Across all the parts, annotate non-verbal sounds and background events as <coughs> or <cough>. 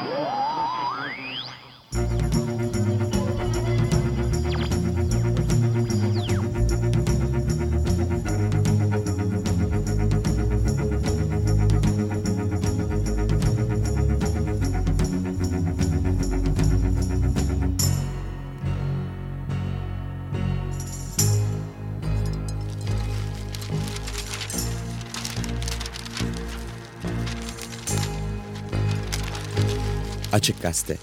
Oh! Açık Gazete.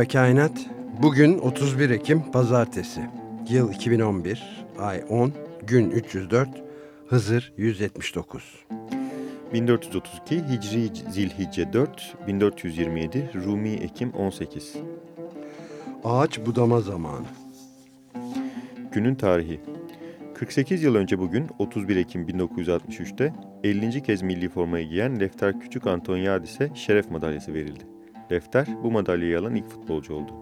Merhaba Kainat. Bugün 31 Ekim Pazartesi. Yıl 2011, ay 10, gün 304, Hızır 179. 1432 Hicri Zilhicce 4, 1427 Rumi Ekim 18. Ağaç budama zamanı. Günün tarihi 48 yıl önce bugün 31 Ekim 1963'te 50. kez milli formayı giyen Lefter Küçük Antoniadis'e şeref madalyası verildi. Lefter bu madalyayı alan ilk futbolcu oldu.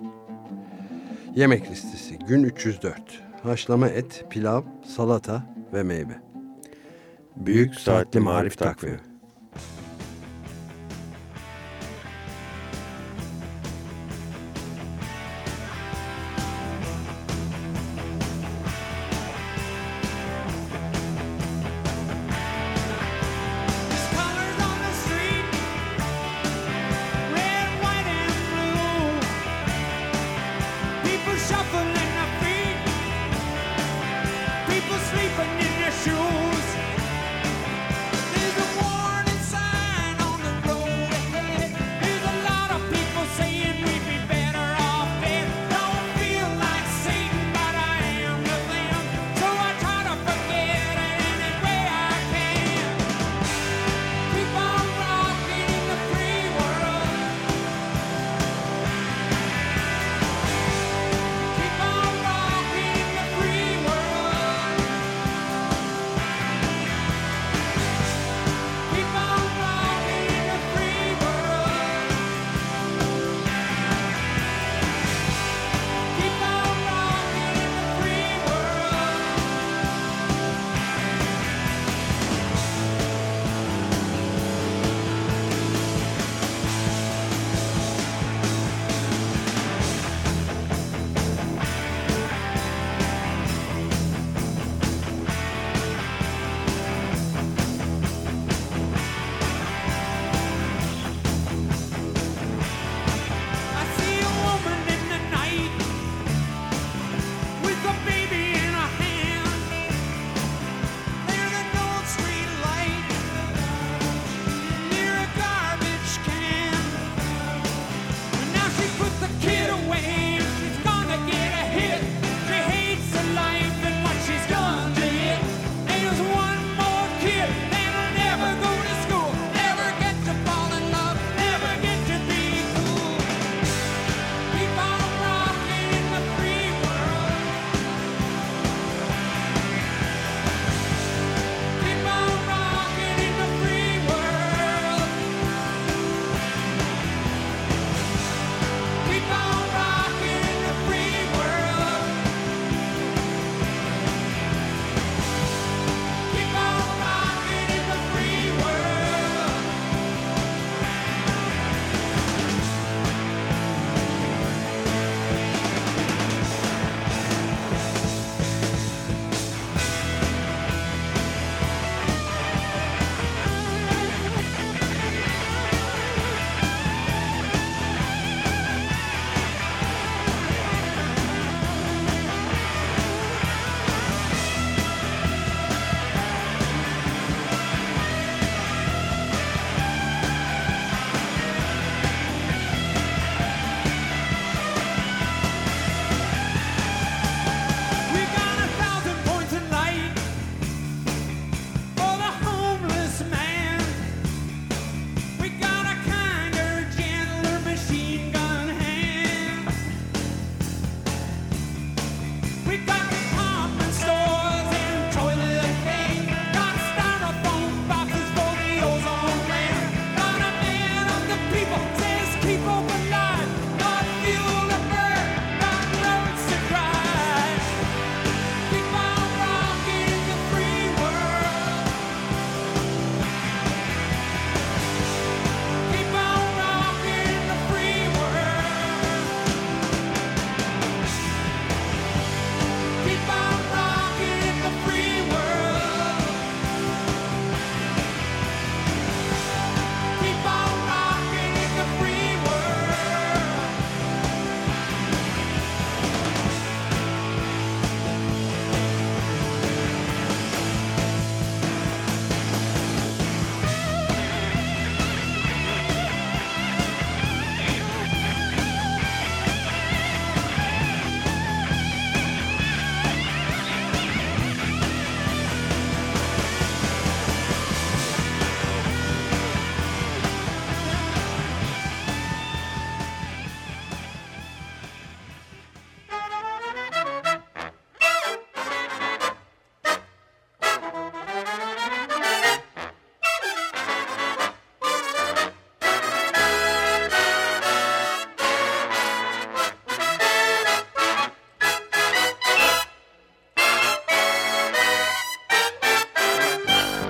Yemek listesi gün 304. Haşlama et, pilav, salata ve meyve. Büyük Saatli Marif Takvimi.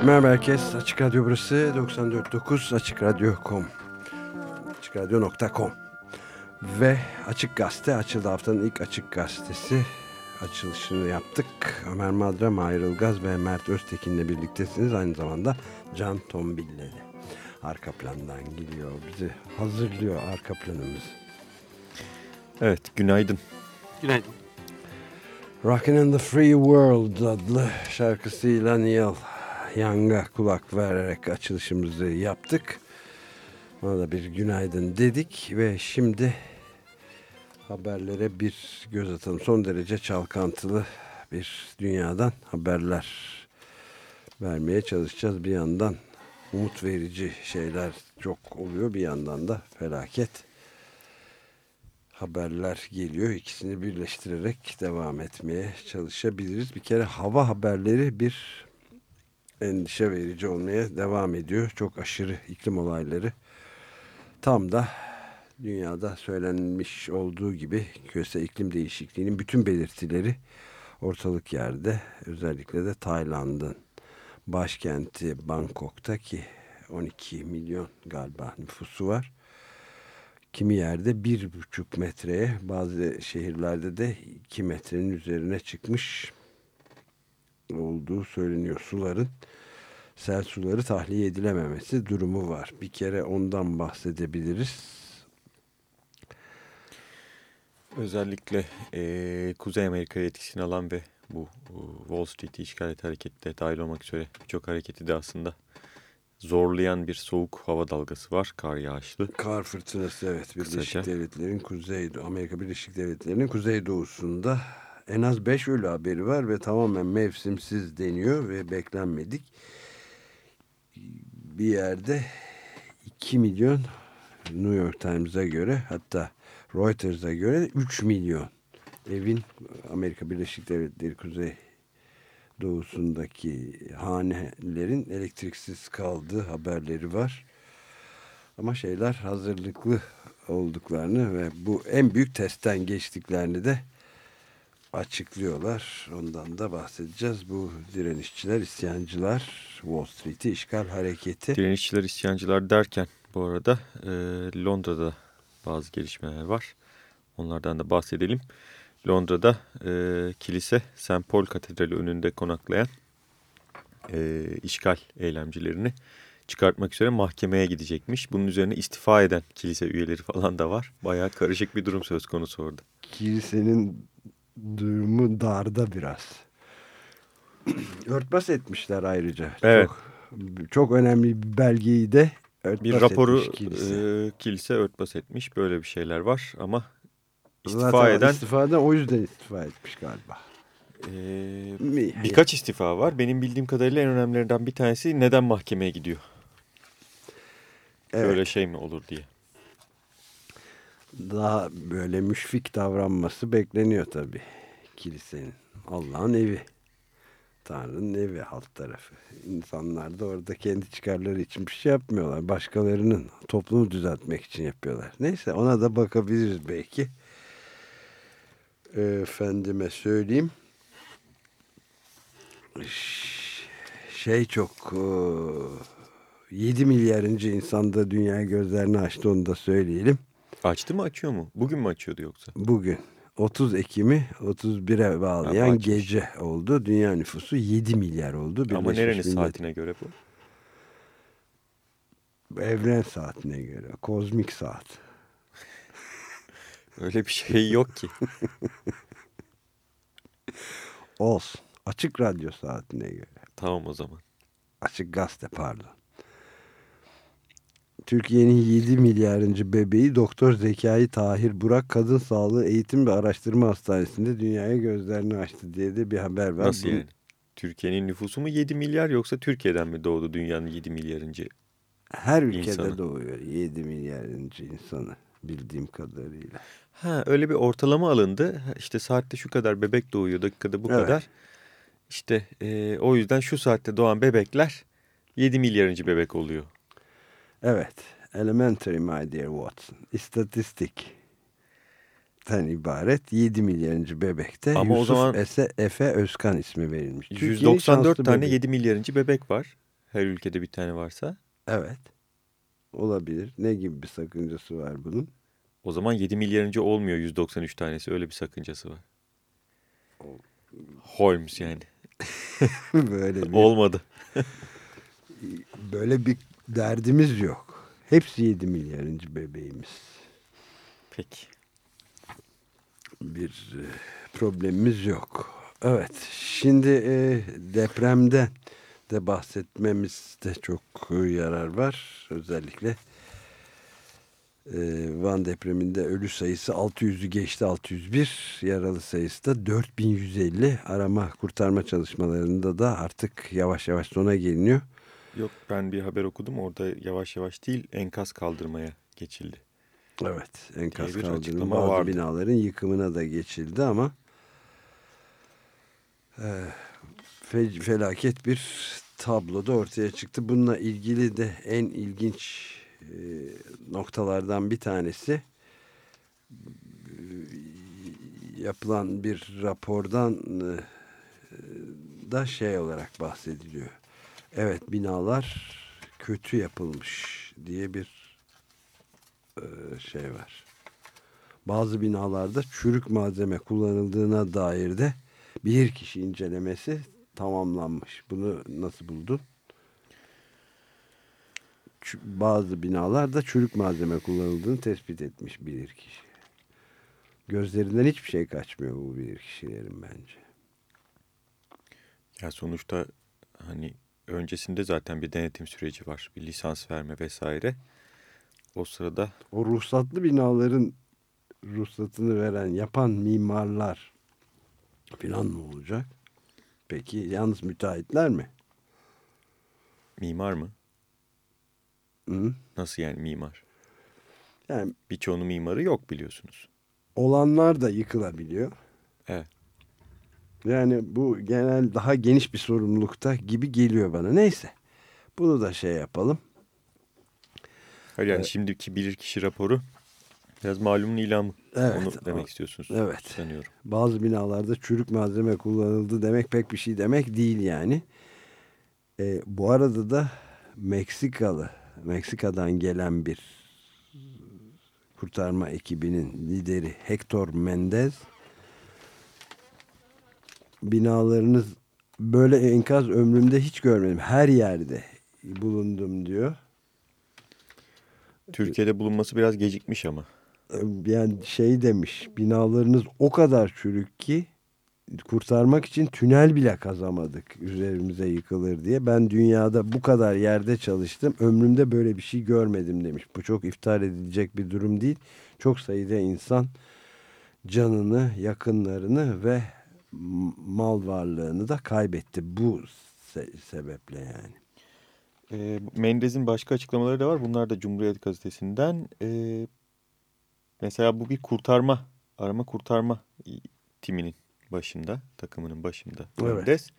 Merhaba herkes. Açık Radyo burası 94.9 Açık Radyo.com Açık Radyo.com Ve Açık Gazete açıldı haftanın ilk Açık Gazetesi. Açılışını yaptık. Ömer Madra, Mahir Ilgaz ve Mert Öztekin'le birliktesiniz. Aynı zamanda Can Tombil'le de. Arka plandan geliyor. Bizi hazırlıyor arka planımız. Evet, günaydın. Günaydın. Rockin' in the Free World adlı şarkısıyla Neil Young'a kulak vererek açılışımızı yaptık. Ona da bir günaydın dedik ve şimdi haberlere bir göz atalım. Son derece çalkantılı bir dünyadan haberler vermeye çalışacağız. Bir yandan umut verici şeyler çok oluyor. Bir yandan da felaket haberler geliyor. İkisini birleştirerek devam etmeye çalışabiliriz. Bir kere hava haberleri bir endişe verici olmaya devam ediyor. Çok aşırı iklim olayları tam da dünyada söylenmiş olduğu gibi küresel iklim değişikliğinin bütün belirtileri ortalık yerde. Özellikle de Tayland'ın başkenti Bangkok'ta ki 12 milyon galiba nüfusu var kimi yerde bir buçuk metreye bazı şehirlerde de iki metrenin üzerine çıkmış olduğu söyleniyor. Suların sel suları tahliye edilememesi durumu var. Bir kere ondan bahsedebiliriz. Özellikle eee, Kuzey Amerika'ya etkisini alan ve bu bu Wall Street'i işgal et hareketi de dahil olmak üzere birçok hareketi de aslında zorlayan bir soğuk hava dalgası var. Kar yağışlı. Kar fırtınası evet Birleşik Kısaca. Devletler'in kuzey Amerika Birleşik Devletleri'nin kuzeydoğusunda en az 5 ölü haberi var ve tamamen mevsimsiz deniyor ve beklenmedik. Bir yerde 2 milyon New York Times'a göre hatta Reuters'a göre 3 milyon evin Amerika Birleşik Devletleri kuzey doğusundaki hanelerin elektriksiz kaldığı haberleri var. Ama şeyler hazırlıklı olduklarını ve bu en büyük testten geçtiklerini de açıklıyorlar. Ondan da bahsedeceğiz. Bu direnişçiler, isyancılar, Wall Street'i işgal hareketi. Direnişçiler, isyancılar derken bu arada eee, Londra'da bazı gelişmeler var. Onlardan da bahsedelim. Londra'da eee, kilise St. Paul Katedrali önünde konaklayan eee, işgal eylemcilerini çıkartmak üzere mahkemeye gidecekmiş. Bunun üzerine istifa eden kilise üyeleri falan da var. Bayağı karışık bir durum söz konusu orada. Kilisenin durumu darda biraz. Örtbas etmişler ayrıca. Evet. Çok, çok önemli bir belgeyi de örtbas Bir raporu etmiş kilise. eee, kilise örtbas etmiş. Böyle bir şeyler var ama istifa Zaten eden istifadan o yüzden istifa etmiş galiba. Mi- birkaç istifa var. Benim bildiğim kadarıyla en önemlilerinden bir tanesi neden mahkemeye gidiyor? Evet. Böyle şey mi olur diye. Daha böyle müşfik davranması bekleniyor tabii kilisenin. Allah'ın evi. Tanrı'nın evi alt tarafı. İnsanlar da orada kendi çıkarları için bir şey yapmıyorlar. Başkalarının toplumu düzeltmek için yapıyorlar. Neyse ona da bakabiliriz belki. Efendime söyleyeyim. Şey çok... e, 7 milyarıncı insanda dünya gözlerini açtı onu da söyleyelim. Açtı mı açıyor mu? Bugün mü açıyordu yoksa? Bugün 30 Ekim'i 31'e bağlayan Ha, açmış. gece oldu. Dünya nüfusu 7 milyar oldu. Ama nerenin Millet- saatine göre bu? Evren saatine göre. Kozmik saat. <laughs> Öyle bir şey yok ki. <laughs> Olsun. Açık radyo saatine göre. tamam o zaman. Açık gazete pardon. Türkiye'nin 7 milyarıncı bebeği Doktor Zekai Tahir Burak Kadın Sağlığı Eğitim ve Araştırma Hastanesi'nde dünyaya gözlerini açtı diye de bir haber var. Nasıl yani? Türkiye'nin nüfusu mu 7 milyar yoksa Türkiye'den mi doğdu dünyanın 7 milyarıncı? Her ülkede İnsanı. doğuyor 7 milyarıncı insanı bildiğim kadarıyla. Ha öyle bir ortalama alındı. İşte saatte şu kadar bebek doğuyor, dakikada bu Evet. kadar. İşte e, o yüzden şu saatte doğan bebekler 7 milyarıncı bebek oluyor. Evet. Elementary my dear Watson. İstatistik. Ten ibaret 7 milyarıncı bebekte Ama o Yusuf zaman- Ese, Efe Özkan ismi verilmiş. Türkiye'nin 194 şanslı tane bebeği. 7 milyarıncı bebek var. Her ülkede bir tane varsa. Evet. Olabilir. Ne gibi bir sakıncası var bunun? O zaman 7 milyarıncı olmuyor 193 tanesi. Öyle bir sakıncası var. Holmes yani. <laughs> böyle bir, Olmadı. böyle bir derdimiz yok. Hepsi 7 milyarıncı bebeğimiz. Peki. bir e, problemimiz yok. Evet, şimdi e, depremde de bahsetmemizde çok e, yarar var. Özellikle e, Van depreminde ölü sayısı 600'ü geçti 601, yaralı sayısı da 4150. Arama kurtarma çalışmalarında da artık yavaş yavaş sona geliniyor. Yok ben bir haber okudum. Orada yavaş yavaş değil enkaz kaldırmaya geçildi. Evet, enkaz açıklama bazı vardı. binaların yıkımına da geçildi ama e, fe- felaket bir tablo da ortaya çıktı. Bununla ilgili de en ilginç e, noktalardan bir tanesi e, yapılan bir rapordan e, da şey olarak bahsediliyor. Evet binalar kötü yapılmış diye bir e, şey var. Bazı binalarda çürük malzeme kullanıldığına dair de bir kişi incelemesi tamamlanmış. Bunu nasıl buldun? Bazı binalarda çürük malzeme kullanıldığını tespit etmiş bilir kişi. Gözlerinden hiçbir şey kaçmıyor bu bilir kişilerin bence. Ya sonuçta hani öncesinde zaten bir denetim süreci var. Bir lisans verme vesaire. O sırada O ruhsatlı binaların ruhsatını veren, yapan mimarlar filan ne olacak? Peki yalnız müteahhitler mi? mimar mı? Hı? Nasıl yani mimar? Yani Birçoğunun mimarı yok biliyorsunuz. olanlar da yıkılabiliyor. Evet. Yani bu genel daha geniş bir sorumlulukta gibi geliyor bana. Neyse. Bunu da şey yapalım. Hayır yani şimdiki bilirkişi raporu biraz malumun ilamı. Evet, Onu o- demek istiyorsunuz. evet. Sanıyorum. Bazı binalarda çürük malzeme kullanıldı demek pek bir şey demek değil yani. Ee, bu arada da Meksikalı, Meksika'dan gelen bir kurtarma ekibinin lideri Hector Mendez binalarınız böyle enkaz ömrümde hiç görmedim. Her yerde bulundum diyor. Türkiye'de bulunması biraz gecikmiş ama. yani şey demiş binalarınız o kadar çürük ki kurtarmak için tünel bile kazamadık üzerimize yıkılır diye. Ben dünyada bu kadar yerde çalıştım ömrümde böyle bir şey görmedim demiş. Bu çok iftihar edilecek bir durum değil. Çok sayıda insan canını, yakınlarını ve mal varlığını da kaybetti bu se- sebeple yani. E, Mendez'in başka açıklamaları da var. Bunlar da Cumhuriyet Gazetesi'nden. E, mesela bu bir kurtarma, arama kurtarma timinin başında, takımının başında Evet.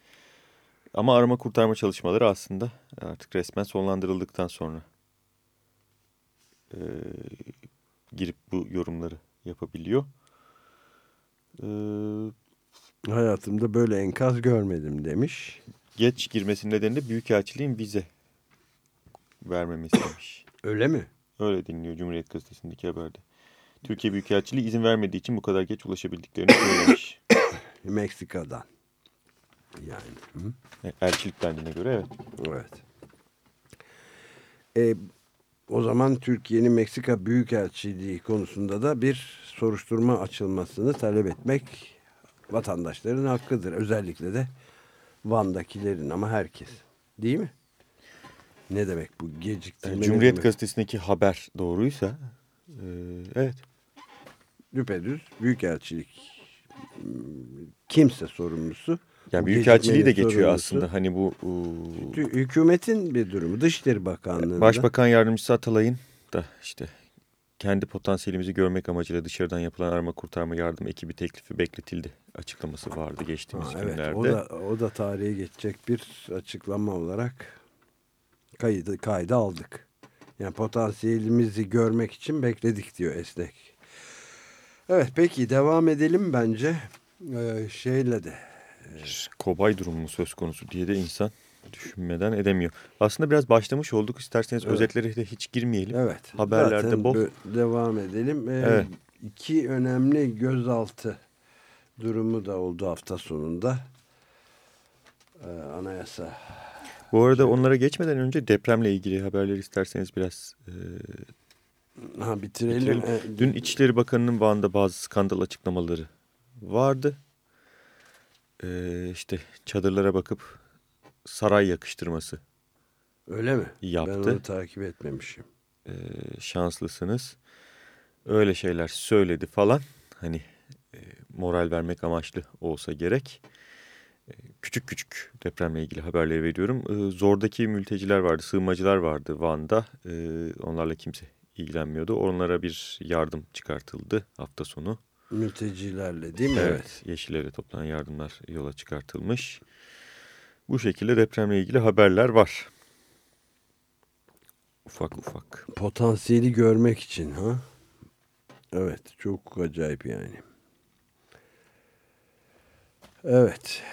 Ama arama kurtarma çalışmaları aslında artık resmen sonlandırıldıktan sonra e, girip bu yorumları yapabiliyor. E, Hayatımda böyle enkaz görmedim demiş. geç girmesinin nedeni de Büyükelçiliğin vize vermemesi demiş. <coughs> Öyle mi? Öyle dinliyor Cumhuriyet Gazetesi'ndeki haberde. Türkiye Büyükelçiliği izin vermediği için bu kadar geç ulaşabildiklerini söylemiş. <coughs> Meksika'dan. Yani. Hı? E, Elçilik dendiğine göre evet. Evet. E, o zaman Türkiye'nin Meksika Büyükelçiliği konusunda da bir soruşturma açılmasını talep etmek vatandaşların hakkıdır. Özellikle de Van'dakilerin ama herkes. Değil mi? Ne demek bu geciktirme? Yani Cumhuriyet demek? Gazetesi'ndeki haber doğruysa e, evet. Düpedüz Büyükelçilik kimse sorumlusu. Yani Büyükelçiliği de geçiyor sorumlusu aslında. Hani bu hü- Hükümetin bir durumu. Dışişleri Bakanlığı'nda. Başbakan Yardımcısı Atalay'ın da işte kendi potansiyelimizi görmek amacıyla dışarıdan yapılan arama kurtarma yardım ekibi teklifi bekletildi açıklaması vardı geçtiğimiz Ha, evet, günlerde. o da o da tarihe geçecek bir açıklama olarak kaydı kayda aldık. Yani potansiyelimizi görmek için bekledik diyor Esnek. Evet peki devam edelim bence. Ee, şeyle de Kobay durumu söz konusu diye de insan düşünmeden edemiyor. Aslında biraz başlamış olduk. İsterseniz Evet. özetlere de hiç girmeyelim. Evet. Haberlerde Zaten bol. Devam edelim. Ee, Evet. İki önemli gözaltı durumu da oldu hafta sonunda. Ee, anayasa. Bu arada onlara geçmeden önce depremle ilgili haberleri isterseniz biraz e, Ha, bitirelim. bitirelim. Ee, Dün İçişleri Bakanı'nın Van'da bazı skandal açıklamaları vardı. E, işte çadırlara bakıp saray yakıştırması Öyle mi? yaptı. Ben onu takip etmemişim. e, şanslısınız. Öyle şeyler söyledi falan. Hani e, moral vermek amaçlı olsa gerek. E, küçük küçük depremle ilgili haberleri veriyorum. E, zordaki mülteciler vardı, sığınmacılar vardı Van'da. E, onlarla kimse ilgilenmiyordu. Onlara bir yardım çıkartıldı hafta sonu. Mültecilerle değil mi? Evet, Yeşiller'e toplanan yardımlar yola çıkartılmış. Bu şekilde depremle ilgili haberler var. Ufak ufak. Potansiyeli görmek için ha? Evet. Çok acayip yani. Evet.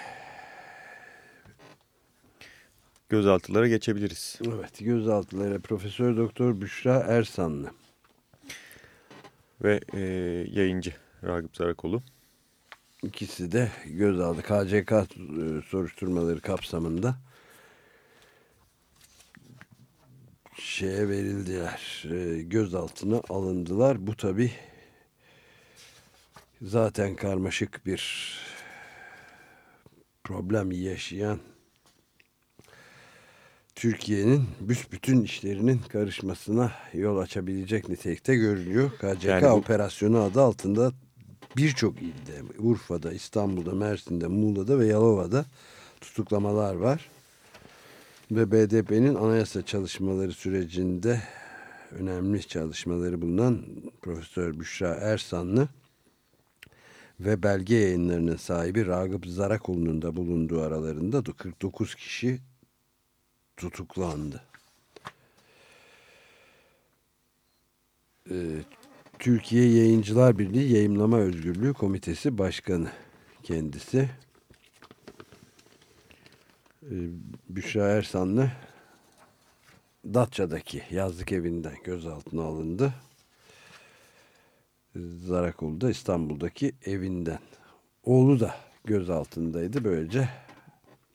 Gözaltılara geçebiliriz. Evet. Gözaltıları Profesör Doktor Büşra Ersanlı. Ve e, yayıncı Ragıp Zarakolu. İkisi de gözaltı KCK e, soruşturmaları kapsamında şeye verildiler. e, Gözaltına alındılar. Bu tabi zaten karmaşık bir problem yaşayan Türkiye'nin büsbütün işlerinin karışmasına yol açabilecek nitelikte görünüyor. KCK Yani operasyonu adı altında birçok ilde, Urfa'da, İstanbul'da, Mersin'de, Muğla'da ve Yalova'da tutuklamalar var. Ve BDP'nin anayasa çalışmaları sürecinde önemli çalışmaları bulunan Profesör Büşra Ersanlı ve belge yayınlarının sahibi Ragıp Zarakoğlu'nun da bulunduğu aralarında da 49 kişi tutuklandı. Ee, Türkiye Yayıncılar Birliği Yayımlama Özgürlüğü Komitesi Başkanı kendisi. Ee, Büşra Ersanlı Datça'daki yazlık evinden gözaltına alındı. Zarakoğlu da İstanbul'daki evinden. Oğlu da gözaltındaydı. Böylece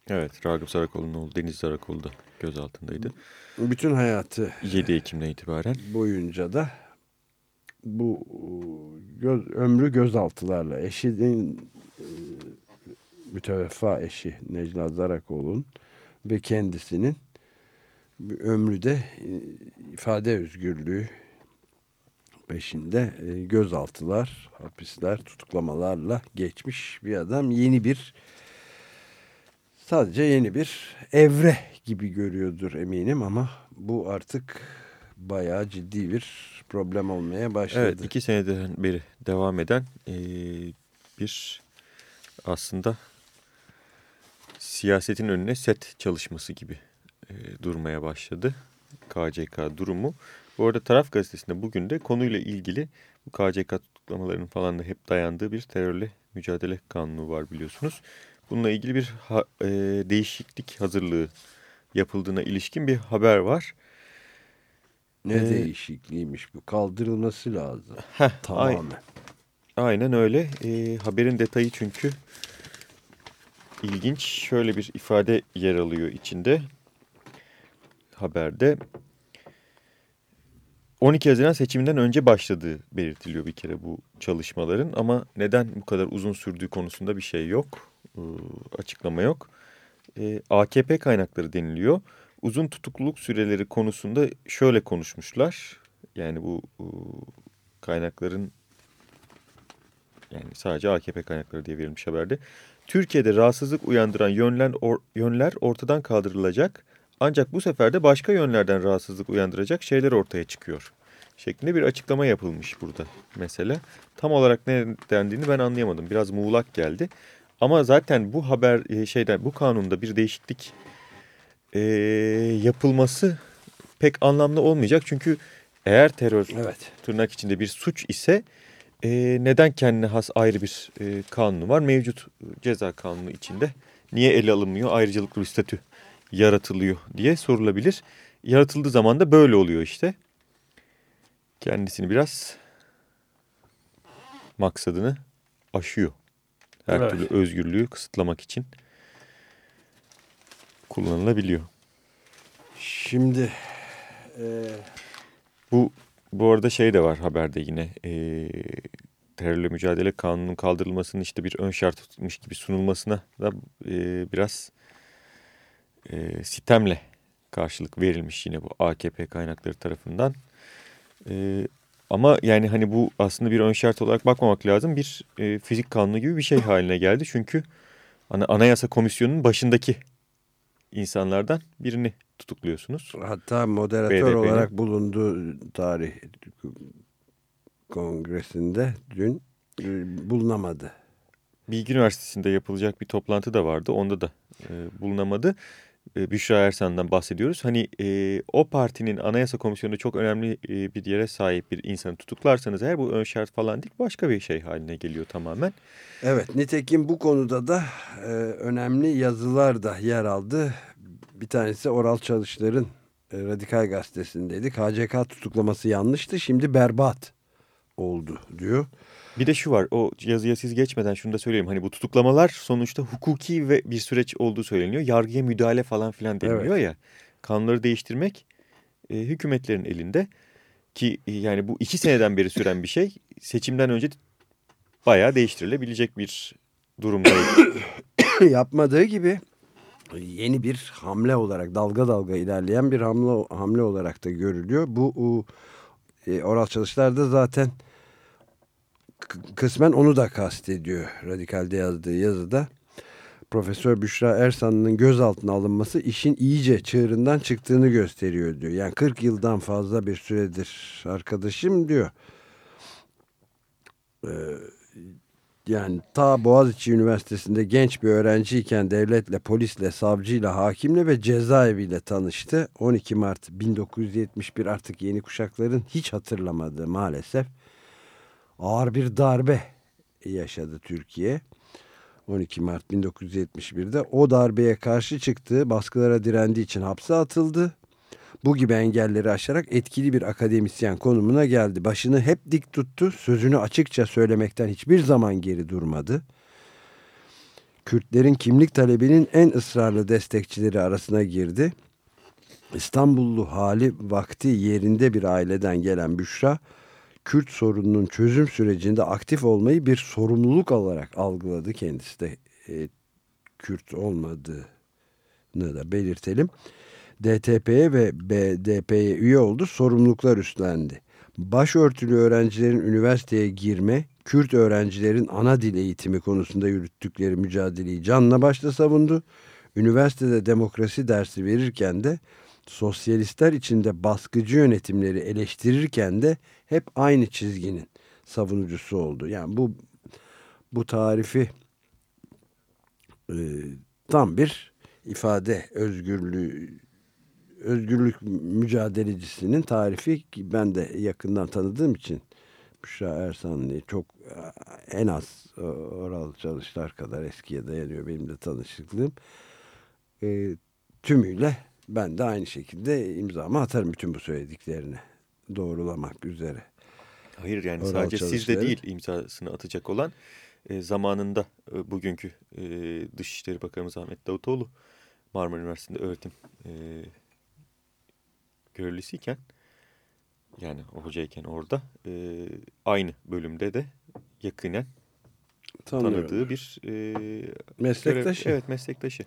Evet Ragıp Zarakolu'nun oğlu Deniz Zarakolu da gözaltındaydı. bütün hayatı 7 Ekim'den itibaren. boyunca da bu göz, ömrü gözaltılarla eşinin e, müteveffa eşi Necla Zarakoğlu'nun ve kendisinin ömrü de e, ifade özgürlüğü peşinde e, gözaltılar, hapisler, tutuklamalarla geçmiş bir adam. Yeni bir sadece yeni bir evre gibi görüyordur eminim ama bu artık bayağı ciddi bir problem olmaya başladı. Evet iki seneden beri devam eden e, bir aslında siyasetin önüne set çalışması gibi e, durmaya başladı. KCK durumu. Bu arada Taraf Gazetesi'nde bugün de konuyla ilgili bu KCK tutuklamalarının falan da hep dayandığı bir terörle mücadele kanunu var biliyorsunuz. Bununla ilgili bir ha- e, değişiklik hazırlığı yapıldığına ilişkin bir haber var. ne Ee, değişikliğiymiş bu. Kaldırılması lazım. <laughs> Heh, Tamamen. Aynen öyle. Ee, haberin detayı çünkü ilginç. Şöyle bir ifade yer alıyor içinde. Haberde 12 Haziran seçiminden önce başladığı belirtiliyor bir kere bu çalışmaların. Ama neden bu kadar uzun sürdüğü konusunda bir şey yok. Ee, açıklama yok. Ee, AKP kaynakları deniliyor. Uzun tutukluluk süreleri konusunda şöyle konuşmuşlar. Yani bu e, kaynakların yani sadece AKP kaynakları diye verilmiş haberde. Türkiye'de rahatsızlık uyandıran yönler, or- yönler ortadan kaldırılacak. Ancak bu sefer de başka yönlerden rahatsızlık uyandıracak şeyler ortaya çıkıyor. Şeklinde bir açıklama yapılmış burada mesela. Tam olarak ne dendiğini ben anlayamadım. Biraz muğlak geldi. Ama zaten bu haber e, şeyden bu kanunda bir değişiklik e, yapılması pek anlamlı olmayacak. Çünkü eğer terör Evet. tırnak içinde bir suç ise e, neden kendine has ayrı bir e, kanunu var? Mevcut ceza kanunu içinde niye ele alınmıyor? Ayrıcalıklı bir statü yaratılıyor diye sorulabilir. Yaratıldığı zaman da böyle oluyor işte. Kendisini biraz maksadını aşıyor. Her Evet. türlü özgürlüğü kısıtlamak için kullanılabiliyor. Şimdi e, Bu bu arada şey de var haberde yine eee terörle mücadele kanunun kaldırılmasının işte bir ön şartmış gibi sunulmasına da eee, biraz eee, sitemle karşılık verilmiş yine bu AKP kaynakları tarafından. Eee, ama yani hani bu aslında bir ön şart olarak bakmamak lazım bir eee, fizik kanunu gibi bir şey haline geldi. Çünkü ana, anayasa komisyonunun başındaki insanlardan birini tutukluyorsunuz. hatta moderatör olarak bulunduğu tarih kongresinde dün e, bulunamadı. Bilgi Üniversitesi'nde yapılacak bir toplantı da vardı. Onda da e, bulunamadı. Büşra Ersan'dan bahsediyoruz. Hani e, o partinin anayasa komisyonunda çok önemli e, bir yere sahip bir insanı tutuklarsanız eğer bu ön şart falan değil başka bir şey haline geliyor tamamen. Evet, nitekim bu konuda da e, önemli yazılar da yer aldı. Bir tanesi Oral Çalışlar'ın e, Radikal Gazetesi'ndeydi. KCK tutuklaması yanlıştı, şimdi berbat oldu diyor. Bir de şu var o yazıya siz geçmeden şunu da söyleyeyim. Hani bu tutuklamalar sonuçta hukuki ve bir süreç olduğu söyleniyor. Yargıya müdahale falan filan deniliyor ya. Kanunları değiştirmek e, hükümetlerin elinde. Ki e, yani bu iki seneden beri süren bir şey. Seçimden önce bayağı değiştirilebilecek bir durumdaydı. <coughs> Yapmadığı gibi yeni bir hamle olarak dalga dalga ilerleyen bir hamle hamle olarak da görülüyor. Bu e, Oral Çalışlar'da zaten kısmen onu da kastediyor Radikal'de yazdığı yazıda. Profesör Büşra Ersan'ın gözaltına alınması işin iyice çığırından çıktığını gösteriyor diyor. Yani 40 yıldan fazla bir süredir arkadaşım diyor. Ee, yani ta Boğaziçi Üniversitesi'nde genç bir öğrenciyken devletle, polisle, savcıyla, hakimle ve cezaeviyle tanıştı. 12 Mart 1971 artık yeni kuşakların hiç hatırlamadığı maalesef ağır bir darbe yaşadı Türkiye. 12 Mart 1971'de o darbeye karşı çıktığı baskılara direndiği için hapse atıldı. Bu gibi engelleri aşarak etkili bir akademisyen konumuna geldi. Başını hep dik tuttu, sözünü açıkça söylemekten hiçbir zaman geri durmadı. Kürtlerin kimlik talebinin en ısrarlı destekçileri arasına girdi. İstanbullu hali vakti yerinde bir aileden gelen Büşra, Kürt sorununun çözüm sürecinde aktif olmayı bir sorumluluk olarak algıladı. Kendisi de e, Kürt olmadığını da belirtelim. DTP'ye ve BDP'ye üye oldu, sorumluluklar üstlendi. Başörtülü öğrencilerin üniversiteye girme, Kürt öğrencilerin ana dil eğitimi konusunda yürüttükleri mücadeleyi canla başla savundu. Üniversitede demokrasi dersi verirken de sosyalistler içinde baskıcı yönetimleri eleştirirken de hep aynı çizginin savunucusu oldu. Yani bu bu tarifi e, tam bir ifade özgürlüğü özgürlük mücadelecisinin tarifi ki ben de yakından tanıdığım için Büşra Ersanlı'yı çok en az e, oral çalışlar kadar eskiye dayanıyor benim de tanışıklığım. E, tümüyle ben de aynı şekilde imzamı atarım bütün bu söylediklerine doğrulamak üzere. Hayır yani Oral sadece sizde çalışmaları. değil imzasını atacak olan e, zamanında e, bugünkü e, Dışişleri Bakanımız Ahmet Davutoğlu Marmara Üniversitesi'nde öğretim e, görevlisiyken yani o hocayken orada e, aynı bölümde de yakinen Tanıyorum. tanıdığı bir e, Meslektaşı. görev- evet meslektaşı.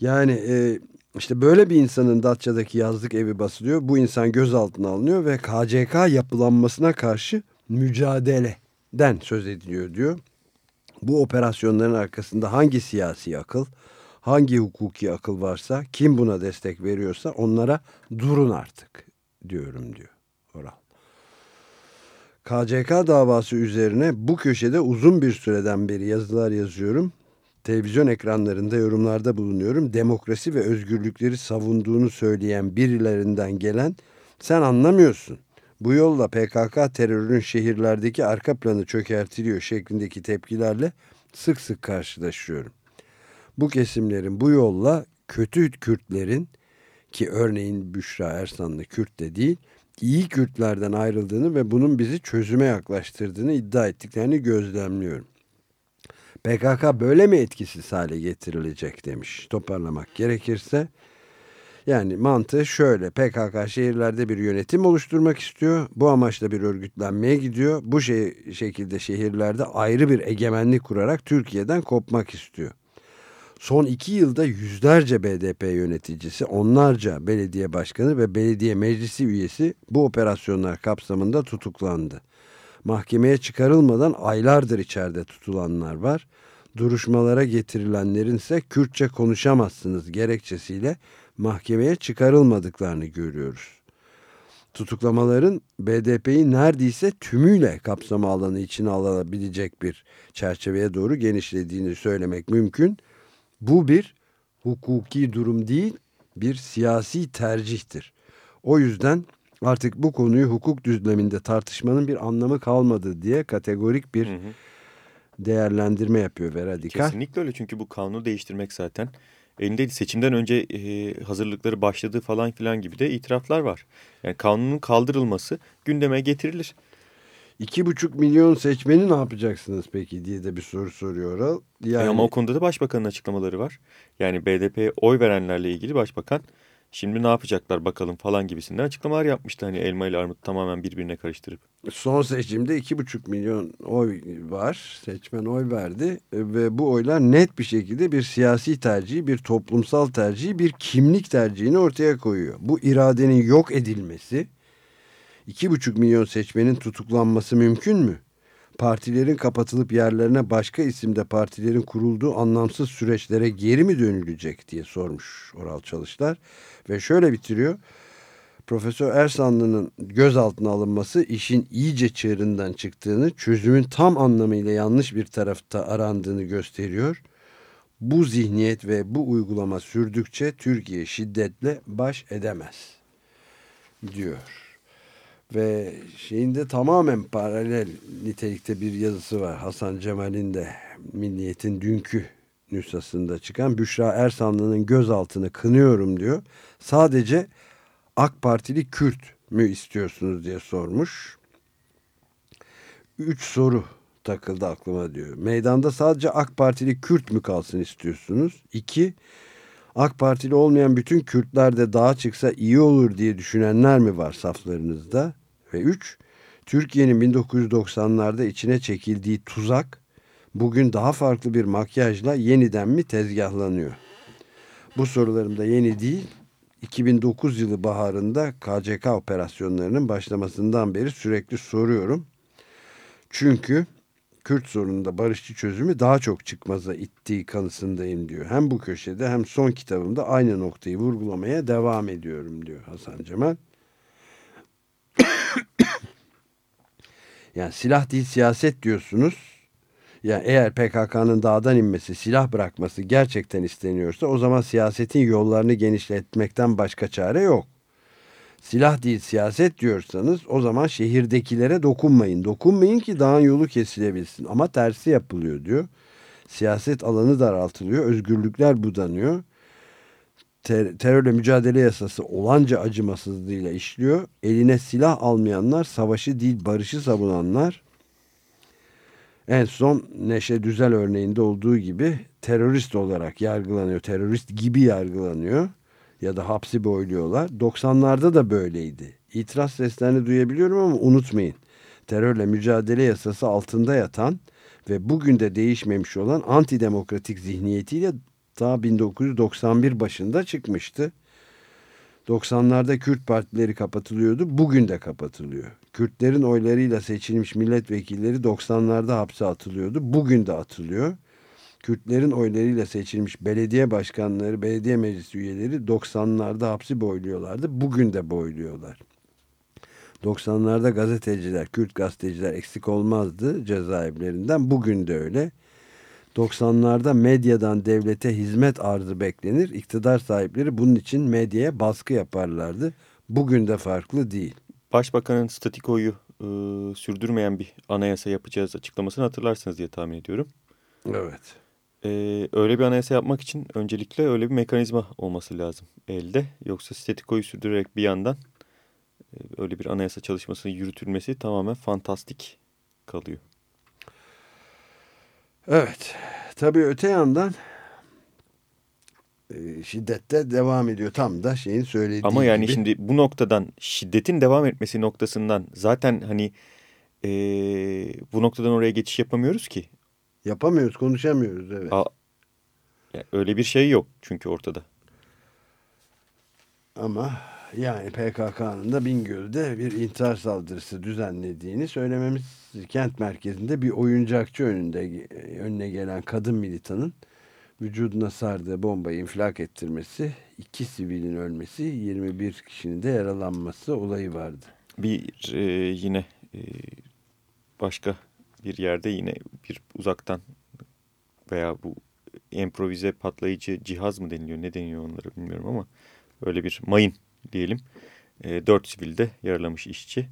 Yani e, işte böyle bir insanın Datça'daki yazlık evi basılıyor. Bu insan gözaltına alınıyor ve KCK yapılanmasına karşı mücadeleden söz ediliyor diyor. Bu operasyonların arkasında hangi siyasi akıl, hangi hukuki akıl varsa, kim buna destek veriyorsa onlara durun artık diyorum diyor Oral. KCK davası üzerine bu köşede uzun bir süreden beri yazılar yazıyorum. Televizyon ekranlarında yorumlarda bulunuyorum. Demokrasi ve özgürlükleri savunduğunu söyleyen birilerinden gelen sen anlamıyorsun. Bu yolla PKK terörün şehirlerdeki arka planı çökertiliyor şeklindeki tepkilerle sık sık karşılaşıyorum. Bu kesimlerin bu yolla kötü Kürtlerin ki örneğin Büşra Ersanlı Kürt de değil iyi Kürtlerden ayrıldığını ve bunun bizi çözüme yaklaştırdığını iddia ettiklerini gözlemliyorum. PKK böyle mi etkisiz hale getirilecek demiş toparlamak gerekirse. Yani mantığı şöyle PKK şehirlerde bir yönetim oluşturmak istiyor. Bu amaçla bir örgütlenmeye gidiyor. Bu şey, şekilde şehirlerde ayrı bir egemenlik kurarak Türkiye'den kopmak istiyor. Son iki yılda yüzlerce BDP yöneticisi, onlarca belediye başkanı ve belediye meclisi üyesi bu operasyonlar kapsamında tutuklandı. Mahkemeye çıkarılmadan aylardır içeride tutulanlar var. Duruşmalara getirilenlerin ise Kürtçe konuşamazsınız gerekçesiyle mahkemeye çıkarılmadıklarını görüyoruz. Tutuklamaların BDP'yi neredeyse tümüyle kapsama alanı içine alabilecek bir çerçeveye doğru genişlediğini söylemek mümkün. Bu bir hukuki durum değil, bir siyasi tercihtir. O yüzden artık bu konuyu hukuk düzleminde tartışmanın bir anlamı kalmadı diye kategorik bir Hı hı. değerlendirme yapıyor ve radikal. Kesinlikle öyle çünkü bu kanunu değiştirmek zaten elindeydi. Seçimden önce e, hazırlıkları başladığı falan filan gibi de itiraflar var. Yani kanunun kaldırılması gündeme getirilir. İki buçuk milyon seçmeni ne yapacaksınız peki diye de bir soru soruyor Oral. E Yani ama o konuda da başbakanın açıklamaları var. Yani BDP'ye oy verenlerle ilgili başbakan şimdi ne yapacaklar bakalım falan gibisinden açıklamalar yapmıştı. Hani elma ile armut tamamen birbirine karıştırıp. son seçimde iki buçuk milyon oy var. Seçmen oy verdi ve bu oylar net bir şekilde bir siyasi tercihi, bir toplumsal tercihi, bir kimlik tercihini ortaya koyuyor. Bu iradenin yok edilmesi, iki buçuk milyon seçmenin tutuklanması mümkün mü? Partilerin kapatılıp yerlerine başka isimde partilerin kurulduğu anlamsız süreçlere geri mi dönülecek diye sormuş Oral Çalışlar. Ve şöyle bitiriyor. Profesör Ersanlı'nın gözaltına alınması işin iyice çığırından çıktığını, çözümün tam anlamıyla yanlış bir tarafta arandığını gösteriyor. Bu zihniyet ve bu uygulama sürdükçe Türkiye şiddetle baş edemez diyor. Ve şeyinde tamamen paralel nitelikte bir yazısı var. Hasan Cemal'in de Milliyet'in dünkü nüshasında çıkan Büşra Ersanlı'nın gözaltını kınıyorum diyor. Sadece AK Partili Kürt mü istiyorsunuz diye sormuş. Üç soru takıldı aklıma diyor. Meydanda sadece AK Partili Kürt mü kalsın istiyorsunuz? İki, AK Partili olmayan bütün Kürtler de dağa çıksa iyi olur diye düşünenler mi var saflarınızda? Ve üç, Türkiye'nin 1990'larda içine çekildiği tuzak bugün daha farklı bir makyajla yeniden mi tezgahlanıyor? Bu sorularım da yeni değil. 2009 yılı baharında KCK operasyonlarının başlamasından beri sürekli soruyorum. Çünkü Kürt sorununda barışçı çözümü daha çok çıkmaza ittiği kanısındayım diyor. Hem bu köşede hem son kitabımda aynı noktayı vurgulamaya devam ediyorum diyor Hasan Cemal. <coughs> yani silah değil siyaset diyorsunuz. Yani eğer PKK'nın dağdan inmesi, silah bırakması gerçekten isteniyorsa o zaman siyasetin yollarını genişletmekten başka çare yok. Silah değil siyaset diyorsanız o zaman şehirdekilere dokunmayın. Dokunmayın ki dağın yolu kesilebilsin. Ama tersi yapılıyor diyor. Siyaset alanı daraltılıyor. Özgürlükler budanıyor. Ter terörle mücadele yasası olanca acımasızlığıyla işliyor. Eline silah almayanlar savaşı değil barışı savunanlar en son Neşe Düzel örneğinde olduğu gibi terörist olarak yargılanıyor. Terörist gibi yargılanıyor ya da hapsi boyluyorlar. 90'larda da böyleydi. İtiraz seslerini duyabiliyorum ama unutmayın. Terörle mücadele yasası altında yatan ve bugün de değişmemiş olan antidemokratik zihniyetiyle ta 1991 başında çıkmıştı. 90'larda Kürt partileri kapatılıyordu. Bugün de kapatılıyor. Kürtlerin oylarıyla seçilmiş milletvekilleri 90'larda hapse atılıyordu. Bugün de atılıyor. Kürtlerin oylarıyla seçilmiş belediye başkanları, belediye meclis üyeleri 90'larda hapsi boyluyorlardı. Bugün de boyluyorlar. 90'larda gazeteciler, Kürt gazeteciler eksik olmazdı cezaevlerinden. Bugün de öyle. 90'larda medyadan devlete hizmet arzı beklenir. İktidar sahipleri bunun için medyaya baskı yaparlardı. Bugün de farklı değil. Başbakanın statikoyu e, sürdürmeyen bir anayasa yapacağız açıklamasını hatırlarsınız diye tahmin ediyorum. Evet. Ee, öyle bir anayasa yapmak için öncelikle öyle bir mekanizma olması lazım elde. Yoksa statikoyu sürdürerek bir yandan e, öyle bir anayasa çalışmasının yürütülmesi tamamen fantastik kalıyor. Evet. Tabii öte yandan e, şiddette devam ediyor. Tam da şeyin söylediği Ama yani gibi. şimdi bu noktadan şiddetin devam etmesi noktasından zaten hani e, bu noktadan oraya geçiş yapamıyoruz ki. Yapamıyoruz, konuşamıyoruz. Evet. A- Yani öyle bir şey yok çünkü ortada. Ama yani PKK'nın da Bingöl'de bir intihar saldırısı düzenlediğini söylememiz kent merkezinde bir oyuncakçı önünde önüne gelen kadın militanın vücuduna sardığı bombayı infilak ettirmesi, iki sivilin ölmesi, 21 kişinin de yaralanması olayı vardı. Bir e, yine e, başka bir yerde yine bir uzaktan veya bu improvize patlayıcı cihaz mı deniliyor ne deniyor onlara bilmiyorum ama öyle bir mayın diyelim. E, dört sivil de yaralamış işçi.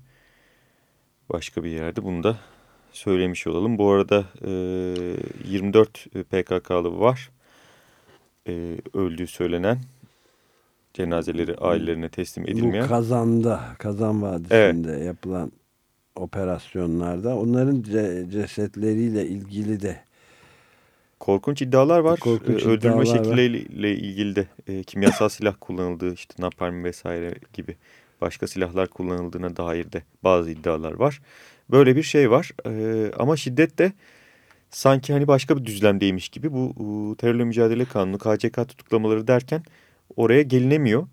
Başka bir yerde bunu da söylemiş olalım. Bu arada e, 24 PKK'lı var. E, öldüğü söylenen cenazeleri ailelerine teslim edilmeyen. Bu Kazan'da, Kazan Vadisi'nde yapılan operasyonlarda onların ce- cesetleriyle ilgili de Korkunç iddialar var. Korkunç Ee, Öldürme iddialar var. şekilleriyle ilgili de e, kimyasal silah kullanıldığı işte napalm vesaire gibi başka silahlar kullanıldığına dair de bazı iddialar var. Böyle bir şey var. Ee, ama şiddet de sanki hani başka bir düzlemdeymiş gibi bu e, terörle mücadele kanunu KCK tutuklamaları derken oraya gelinemiyor.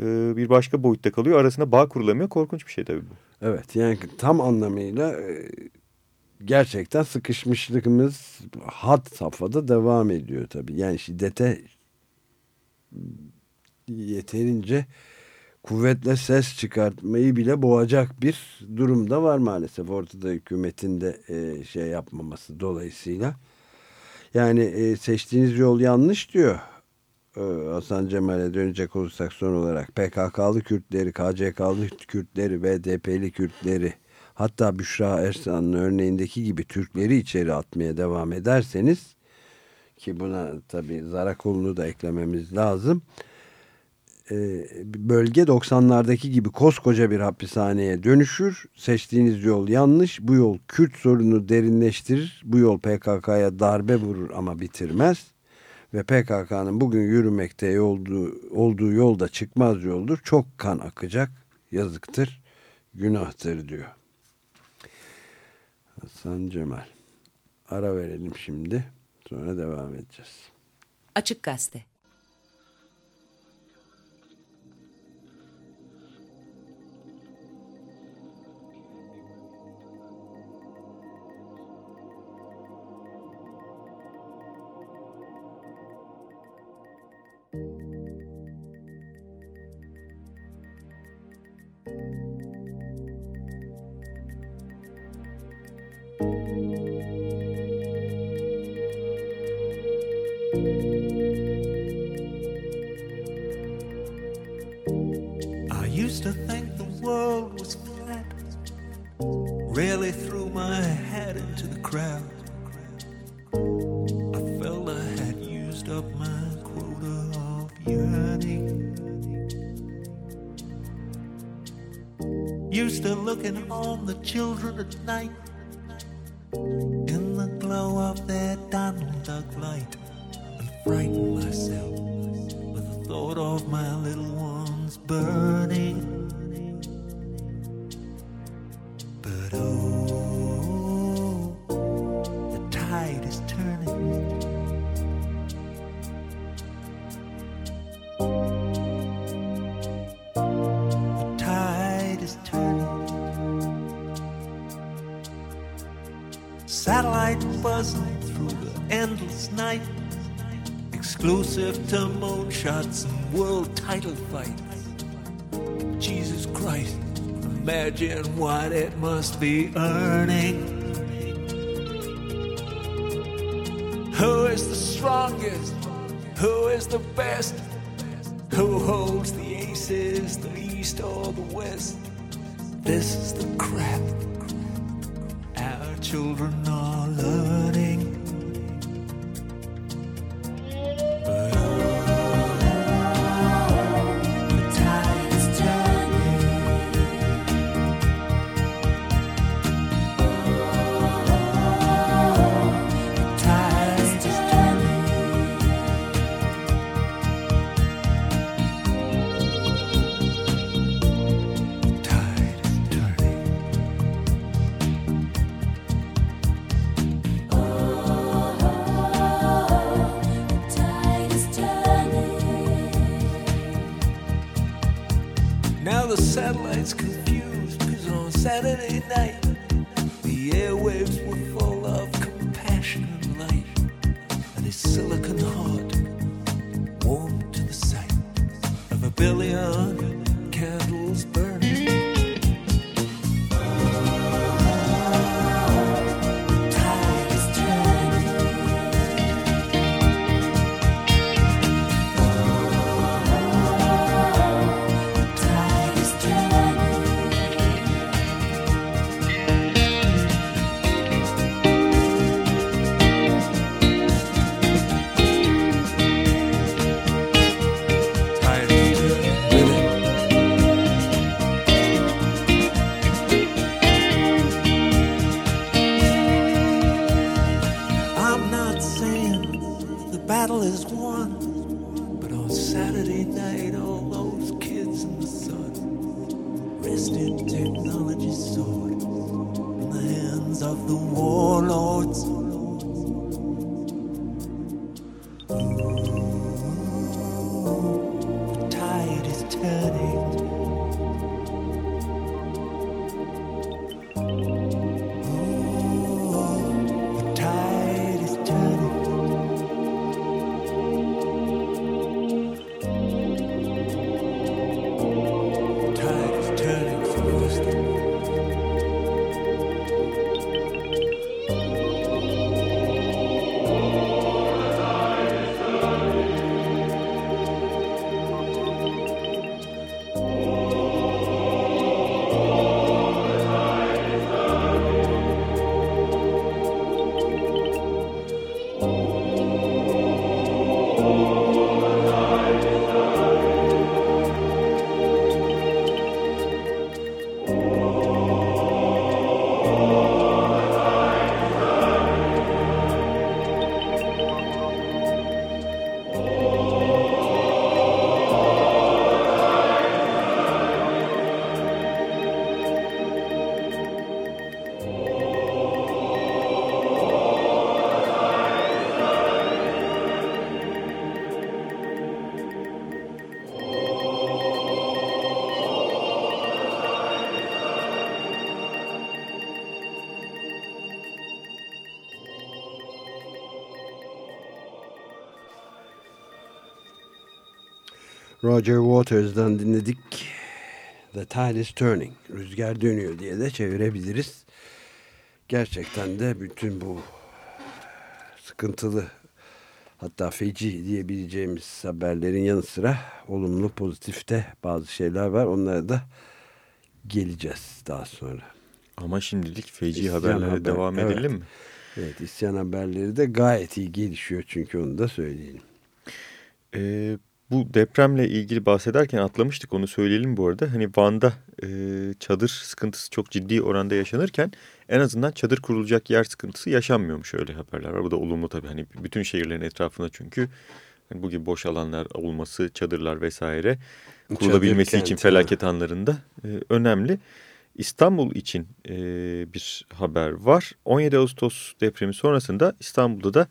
Ee, bir başka boyutta kalıyor. Arasında bağ kurulamıyor. Korkunç bir şey tabii bu. Evet yani tam anlamıyla e, gerçekten sıkışmışlığımız had safhada devam ediyor tabii. Yani şiddete yeterince kuvvetle ses çıkartmayı bile boğacak bir durumda var maalesef ortada hükümetin de e, şey yapmaması dolayısıyla. Yani e, seçtiğiniz yol yanlış diyor. E, Hasan Cemal'e dönecek olursak son olarak PKK'lı Kürtleri, KCK'lı Kürtleri, BDP'li Kürtleri hatta Büşra Ersan'ın örneğindeki gibi Türkleri içeri atmaya devam ederseniz ki buna tabi Zarakolunu da eklememiz lazım. e, bölge 90'lardaki gibi koskoca bir hapishaneye dönüşür. Seçtiğiniz yol yanlış. Bu yol Kürt sorunu derinleştirir. Bu yol PKK'ya darbe vurur ama bitirmez. Ve PKK'nın bugün yürümekte olduğu, olduğu yolda çıkmaz yoldur. Çok kan akacak. Yazıktır. Günahtır diyor. Hasan Cemal. Ara verelim şimdi. Sonra devam edeceğiz. Açık Gazete children tonight. Moonshots and world title fights. Jesus Christ, imagine what it must be earning. Who is the strongest? Who is the best? Who holds the aces, the east or the west? This is the crap our children are learning. Roger Waters'dan dinledik. The Tide is Turning. Rüzgar dönüyor diye de çevirebiliriz. Gerçekten de bütün bu sıkıntılı hatta feci diyebileceğimiz haberlerin yanı sıra olumlu pozitif de bazı şeyler var. Onlara da geleceğiz daha sonra. Ama şimdilik feci İsyan haberlere haber- devam evet. edelim mi? Evet isyan haberleri de gayet iyi gelişiyor çünkü onu da söyleyelim. Ee, bu depremle ilgili bahsederken atlamıştık onu söyleyelim bu arada. Hani Van'da e, çadır sıkıntısı çok ciddi oranda yaşanırken en azından çadır kurulacak yer sıkıntısı yaşanmıyormuş öyle haberler var. Bu da olumlu tabii hani bütün şehirlerin etrafında çünkü hani bu gibi boş alanlar olması, çadırlar vesaire kurulabilmesi Çadır için felaket anlarında e, önemli. İstanbul için e, bir haber var. 17 Ağustos depremi sonrasında İstanbul'da da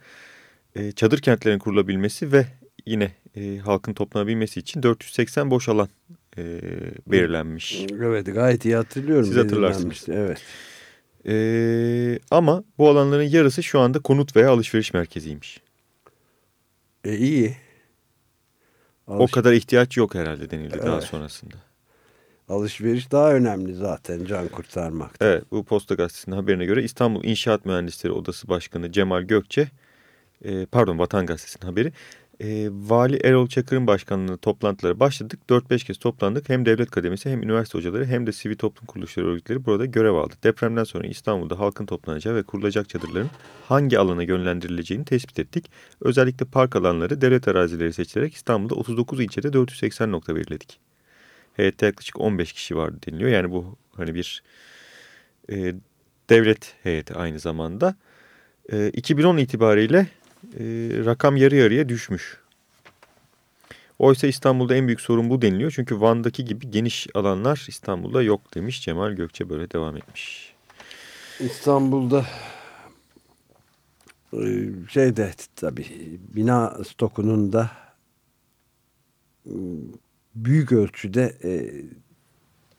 e, çadır kentlerin kurulabilmesi ve yine e, halkın toplanabilmesi için 480 boş alan e, belirlenmiş. Evet gayet iyi hatırlıyorum. Siz hatırlarsınız. Evet. E, ama bu alanların yarısı şu anda konut veya alışveriş merkeziymiş. E, iyi. O Alış- kadar ihtiyaç yok herhalde denildi daha Evet. sonrasında. Alışveriş daha önemli zaten can kurtarmak. Evet bu Posta Gazetesi'nin haberine göre İstanbul İnşaat Mühendisleri Odası Başkanı Cemal Gökçe, e, pardon Vatan Gazetesi'nin haberi, e, Vali Erol Çakır'ın başkanlığında toplantılara başladık. 4-5 kez toplandık. Hem devlet kademesi hem üniversite hocaları hem de sivil toplum kuruluşları örgütleri burada görev aldı. Depremden sonra İstanbul'da halkın toplanacağı ve kurulacak çadırların hangi alana yönlendirileceğini tespit ettik. Özellikle park alanları devlet arazileri seçilerek İstanbul'da 39 ilçede 480 nokta belirledik. Heyette yaklaşık 15 kişi vardı deniliyor. Yani bu hani bir e, devlet heyeti aynı zamanda. E, 2010 itibariyle e, rakam yarı yarıya düşmüş. Oysa İstanbul'da en büyük sorun bu deniliyor. Çünkü Van'daki gibi geniş alanlar İstanbul'da yok demiş Cemal Gökçe böyle devam etmiş. İstanbul'da e, şeyde tabii bina stokunun da e, büyük ölçüde e,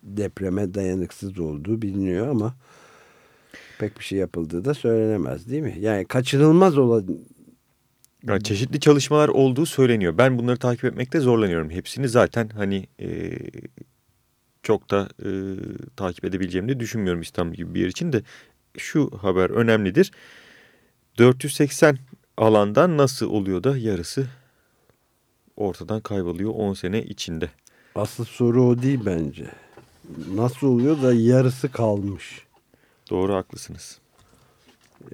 depreme dayanıksız olduğu biliniyor ama pek bir şey yapıldığı da söylenemez değil mi? Yani kaçınılmaz olan Yani çeşitli çalışmalar olduğu söyleniyor. Ben bunları takip etmekte zorlanıyorum. Hepsini zaten hani e, çok da e, takip edebileceğimi de düşünmüyorum İstanbul gibi bir yer için de. Şu haber önemlidir. 480 alandan nasıl oluyor da yarısı ortadan kayboluyor 10 sene içinde. asıl soru o değil bence. Nasıl oluyor da yarısı kalmış? Doğru haklısınız.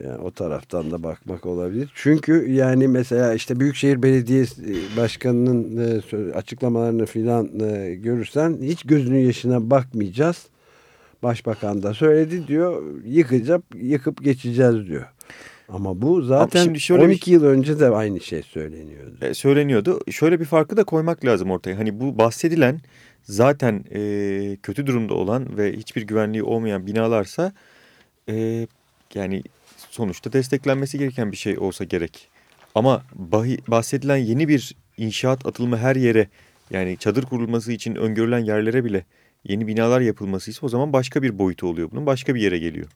Yani o taraftan da bakmak olabilir. Çünkü yani mesela işte Büyükşehir Belediyesi Başkanı'nın e, açıklamalarını filan e, görürsen hiç gözünün yaşına bakmayacağız. Başbakan da söyledi diyor. Yıkacak, yıkıp geçeceğiz diyor. Ama bu zaten şimdi şöyle bir- 12 yıl önce de aynı şey söyleniyordu. E, söyleniyordu. Şöyle bir farkı da koymak lazım ortaya. Hani bu bahsedilen zaten e, kötü durumda olan ve hiçbir güvenliği olmayan binalarsa e, yani sonuçta desteklenmesi gereken bir şey olsa gerek. Ama bahi, bahsedilen yeni bir inşaat atılımı her yere yani çadır kurulması için öngörülen yerlere bile yeni binalar yapılması ise o zaman başka bir boyutu oluyor bunun. Başka bir yere geliyor.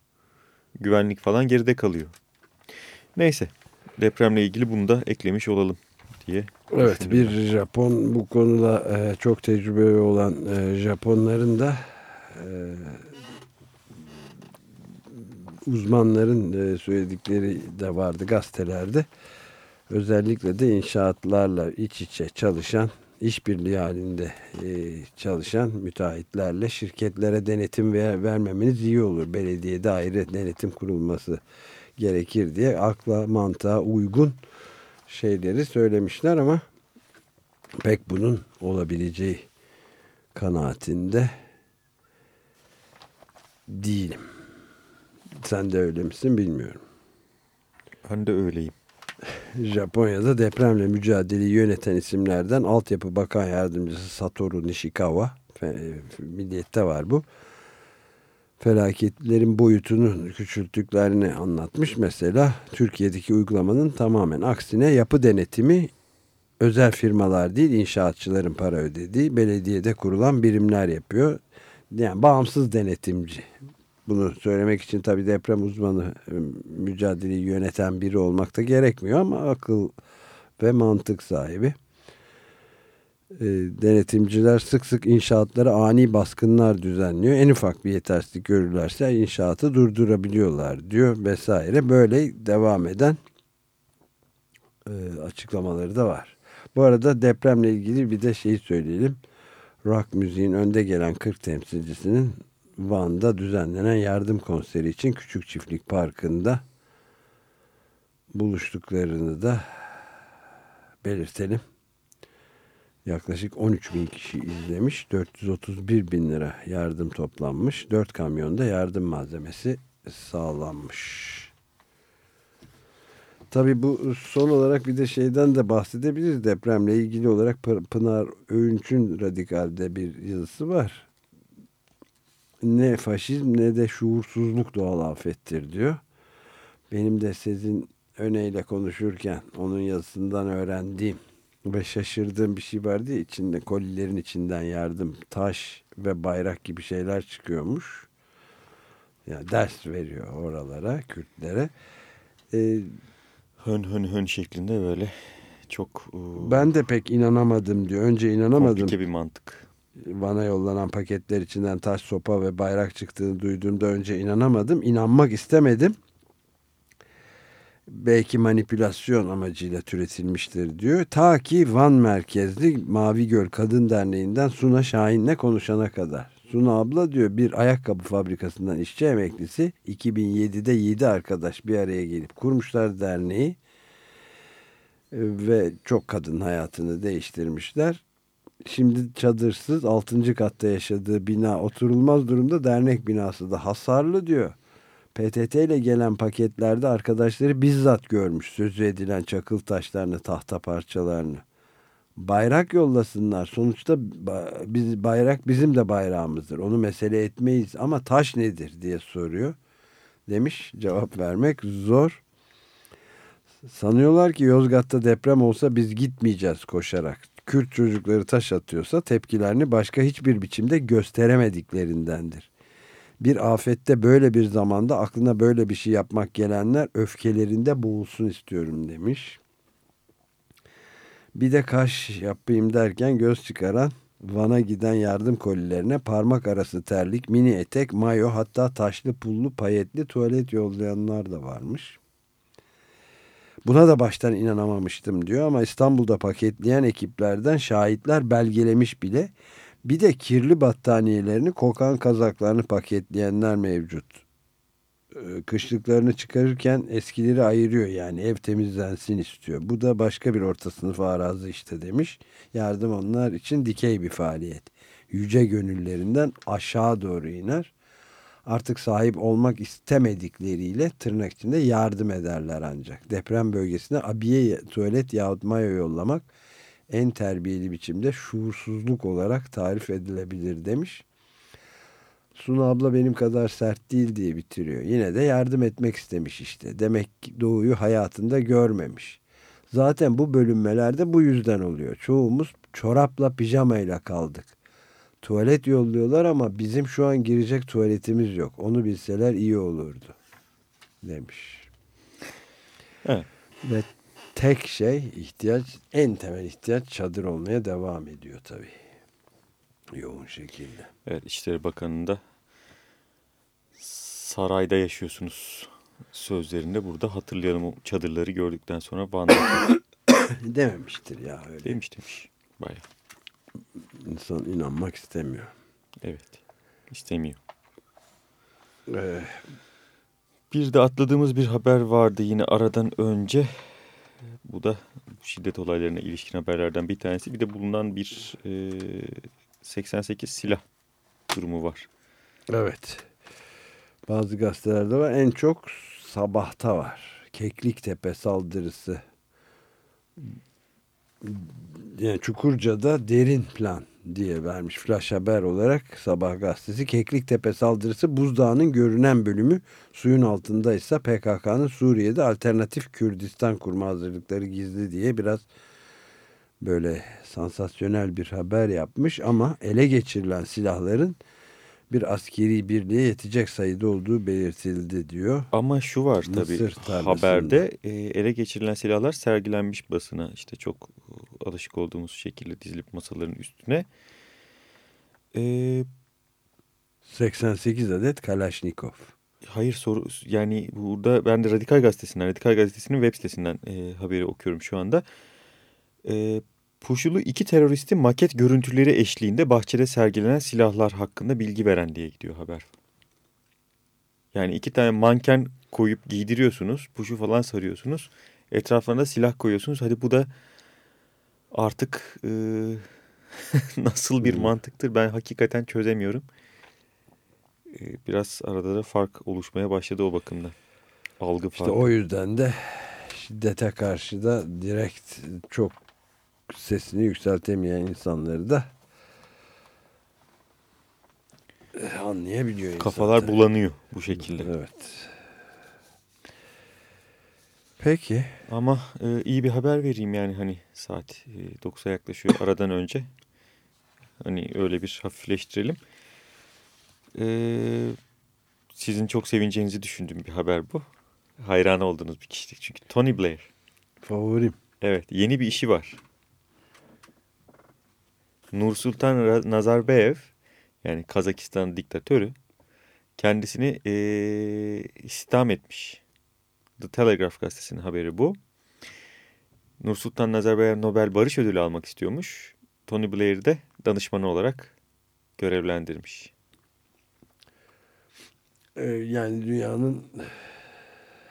Güvenlik falan geride kalıyor. Neyse depremle ilgili bunu da eklemiş olalım diye. Evet bir ben. Japon bu konuda e, çok tecrübeli olan e, Japonların da e, uzmanların e, söyledikleri de vardı gazetelerde. Özellikle de inşaatlarla iç içe çalışan, işbirliği halinde e, çalışan müteahhitlerle şirketlere denetim ver, vermemeniz iyi olur. Belediyede ayrı denetim kurulması gerekir diye akla mantığa uygun şeyleri söylemişler ama pek bunun olabileceği kanaatinde değilim. Sen de öyle misin bilmiyorum. Ben de öyleyim. Japonya'da depremle mücadeleyi yöneten isimlerden Altyapı Bakan Yardımcısı Satoru Nishikawa, fe- Milliyet'te var bu. Felaketlerin boyutunu küçülttüklerini anlatmış. Mesela Türkiye'deki uygulamanın tamamen aksine yapı denetimi özel firmalar değil inşaatçıların para ödediği belediyede kurulan birimler yapıyor. Yani bağımsız denetimci. Bunu söylemek için tabii deprem uzmanı e, mücadeleyi yöneten biri olmak da gerekmiyor ama akıl ve mantık sahibi. E, denetimciler sık sık inşaatlara ani baskınlar düzenliyor. En ufak bir yetersizlik görürlerse inşaatı durdurabiliyorlar diyor vesaire. Böyle devam eden e, açıklamaları da var. Bu arada depremle ilgili bir de şey söyleyelim. Rock müziğin önde gelen 40 temsilcisinin Van'da düzenlenen yardım konseri için Küçük Çiftlik Parkı'nda buluştuklarını da belirtelim. Yaklaşık 13 bin kişi izlemiş. 431 bin lira yardım toplanmış. 4 kamyonda yardım malzemesi sağlanmış. Tabii bu son olarak bir de şeyden de bahsedebiliriz. Depremle ilgili olarak Pı- Pınar Öğünç'ün Radikal'de bir yazısı var. Ne faşizm ne de şuursuzluk doğal afettir diyor. Benim de sizin öneyle konuşurken onun yazısından öğrendiğim ve şaşırdığım bir şey vardı ya içinde kolilerin içinden yardım, taş ve bayrak gibi şeyler çıkıyormuş. Yani ders veriyor oralara, Kürtlere. Ee, Hön hön hön şeklinde böyle çok ben de pek inanamadım diyor. Önce inanamadım. komplike bir mantık. Bana yollanan paketler içinden taş, sopa ve bayrak çıktığını duyduğumda önce inanamadım. İnanmak istemedim. Belki manipülasyon amacıyla türetilmiştir diyor. Ta ki Van merkezli Mavi Göl Kadın Derneği'nden Suna Şahin'le konuşana kadar. Suna abla diyor bir ayakkabı fabrikasından işçi emeklisi 2007'de 7 arkadaş bir araya gelip kurmuşlar derneği ve çok kadın hayatını değiştirmişler. Şimdi çadırsız 6. katta yaşadığı bina oturulmaz durumda dernek binası da hasarlı diyor. PTT ile gelen paketlerde arkadaşları bizzat görmüş sözü edilen çakıl taşlarını, tahta parçalarını. Bayrak yollasınlar. Sonuçta biz bayrak bizim de bayrağımızdır. Onu mesele etmeyiz ama taş nedir diye soruyor. Demiş cevap vermek zor. Sanıyorlar ki Yozgat'ta deprem olsa biz gitmeyeceğiz koşarak. Kürt çocukları taş atıyorsa tepkilerini başka hiçbir biçimde gösteremediklerindendir. Bir afette böyle bir zamanda aklına böyle bir şey yapmak gelenler öfkelerinde boğulsun istiyorum demiş. Bir de kaş yapayım derken göz çıkaran Van'a giden yardım kolilerine parmak arası terlik, mini etek, mayo hatta taşlı pullu payetli tuvalet yollayanlar da varmış. Buna da baştan inanamamıştım diyor ama İstanbul'da paketleyen ekiplerden şahitler belgelemiş bile. Bir de kirli battaniyelerini, kokan kazaklarını paketleyenler mevcut. Ee, kışlıklarını çıkarırken eskileri ayırıyor yani ev temizlensin istiyor. Bu da başka bir orta sınıf arazı işte demiş. Yardım onlar için dikey bir faaliyet. Yüce gönüllerinden aşağı doğru iner. Artık sahip olmak istemedikleriyle tırnak içinde yardım ederler ancak. Deprem bölgesine abiye tuvalet yahut mayo yollamak en terbiyeli biçimde şuursuzluk olarak tarif edilebilir demiş. Sunu abla benim kadar sert değil diye bitiriyor. Yine de yardım etmek istemiş işte. Demek ki Doğu'yu hayatında görmemiş. Zaten bu bölünmelerde bu yüzden oluyor. Çoğumuz çorapla pijamayla kaldık. Tuvalet yolluyorlar ama bizim şu an girecek tuvaletimiz yok. Onu bilseler iyi olurdu. Demiş. Evet. Ve tek şey ihtiyaç, en temel ihtiyaç çadır olmaya devam ediyor tabii. Yoğun şekilde. Evet İçişleri Bakanı'nda sarayda yaşıyorsunuz sözlerinde burada hatırlayalım o çadırları gördükten sonra Van'da <coughs> Dememiştir ya öyle. demiş demiş. Bayağı. İnsan inanmak istemiyor. Evet. İstemiyor. Ee, Bir de atladığımız bir haber vardı yine aradan önce. Bu da şiddet olaylarına ilişkin haberlerden bir tanesi. Bir de bulunan bir e, 88 silah durumu var. evet. Bazı gazetelerde var. En çok sabahta var. Kekliktepe saldırısı. Yani Çukurca'da derin plan diye vermiş flash haber olarak Sabah gazetesi. Kekliktepe saldırısı buzdağının görünen bölümü suyun altındaysa PKK'nın Suriye'de alternatif Kürdistan kurma hazırlıkları gizli diye biraz böyle sansasyonel bir haber yapmış ama ele geçirilen silahların bir askeri birliğe yetecek sayıda olduğu belirtildi diyor. Ama şu var tabii haberde e, ele geçirilen silahlar sergilenmiş basına işte çok e, alışık olduğumuz şekilde dizilip masaların üstüne. E, 88 adet Kalashnikov. hayır soru yani burada ben de Radikal Gazetesi'nden Radikal Gazetesi'nin web sitesinden e, haberi okuyorum şu anda. E, Puşulu iki teröristi maket görüntüleri eşliğinde bahçede sergilenen silahlar hakkında bilgi veren diye gidiyor haber. Yani iki tane manken koyup giydiriyorsunuz. Puşu falan sarıyorsunuz. Etraflarına silah koyuyorsunuz. Hadi bu da artık e, <laughs> nasıl bir Hmm. mantıktır ben hakikaten çözemiyorum. E, biraz arada da fark oluşmaya başladı o bakımdan. Algı İşte farkı. o yüzden de şiddete karşı da direkt çok sesini yükseltemeyen insanları da eh, anlayabiliyor insan. Kafalar tabii. bulanıyor bu şekilde. Evet. Peki. Ama e, iyi bir haber vereyim yani hani saat e, 9'a yaklaşıyor aradan önce. Hani öyle bir hafifleştirelim. E, sizin çok sevineceğinizi düşündüğüm bir haber bu. Hayran olduğunuz bir kişilik çünkü Tony Blair. Favorim. Evet yeni bir işi var. Nursultan Nazarbayev yani Kazakistan diktatörü kendisini e, istihdam etmiş. The Telegraph gazetesinin haberi bu. Nursultan Nazarbayev Nobel Barış Ödülü almak istiyormuş. Tony Blair de danışmanı olarak görevlendirmiş. Yani dünyanın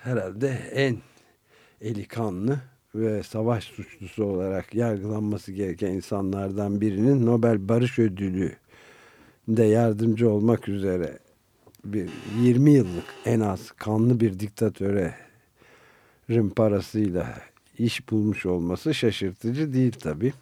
herhalde en eli kanlı ve savaş suçlusu olarak yargılanması gereken insanlardan birinin Nobel Barış Ödülü de yardımcı olmak üzere bir 20 yıllık en az kanlı bir diktatöre rin parasıyla iş bulmuş olması şaşırtıcı değil tabii.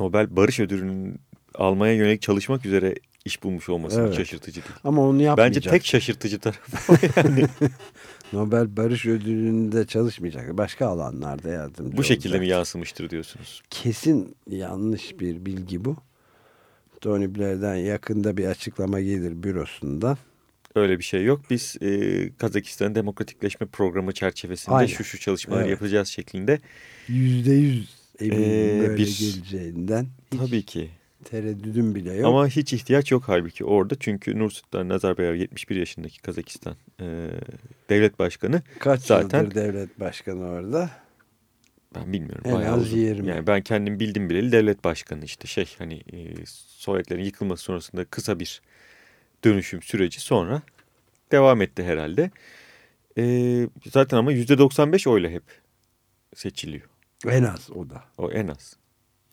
Nobel Barış Ödülü'nü almaya yönelik çalışmak üzere iş bulmuş olması Evet. şaşırtıcı değil. Ama onu yapmayacak. Bence tek şaşırtıcı tarafı yani. <laughs> Nobel Barış Ödülü'nde çalışmayacak. Başka alanlarda yardımcı Bu şekilde mi olacak. yansımıştır diyorsunuz? Kesin yanlış bir bilgi bu. Tony Blair'den yakında bir açıklama gelir bürosundan. Öyle bir şey yok. Biz e, Kazakistan Demokratikleşme Programı çerçevesinde Aynen. şu şu çalışmaları Evet. yapacağız şeklinde. Yüzde yüz eminim Ee, böyle bir- geleceğinden. Hiç Tabii ki. Tereddüdüm bile yok. Ama hiç ihtiyaç yok halbuki orada. Çünkü Nursultan Nazarbayev 71 yaşındaki Kazakistan e, devlet başkanı. Kaç zaten- yıldır devlet başkanı orada? Ben bilmiyorum. En az uzun. 20. Yani ben kendim bildim bileli devlet başkanı işte şey hani e, Sovyetlerin yıkılması sonrasında kısa bir dönüşüm süreci sonra devam etti herhalde. E, zaten ama %95 oyla hep seçiliyor. En az o da. O en az.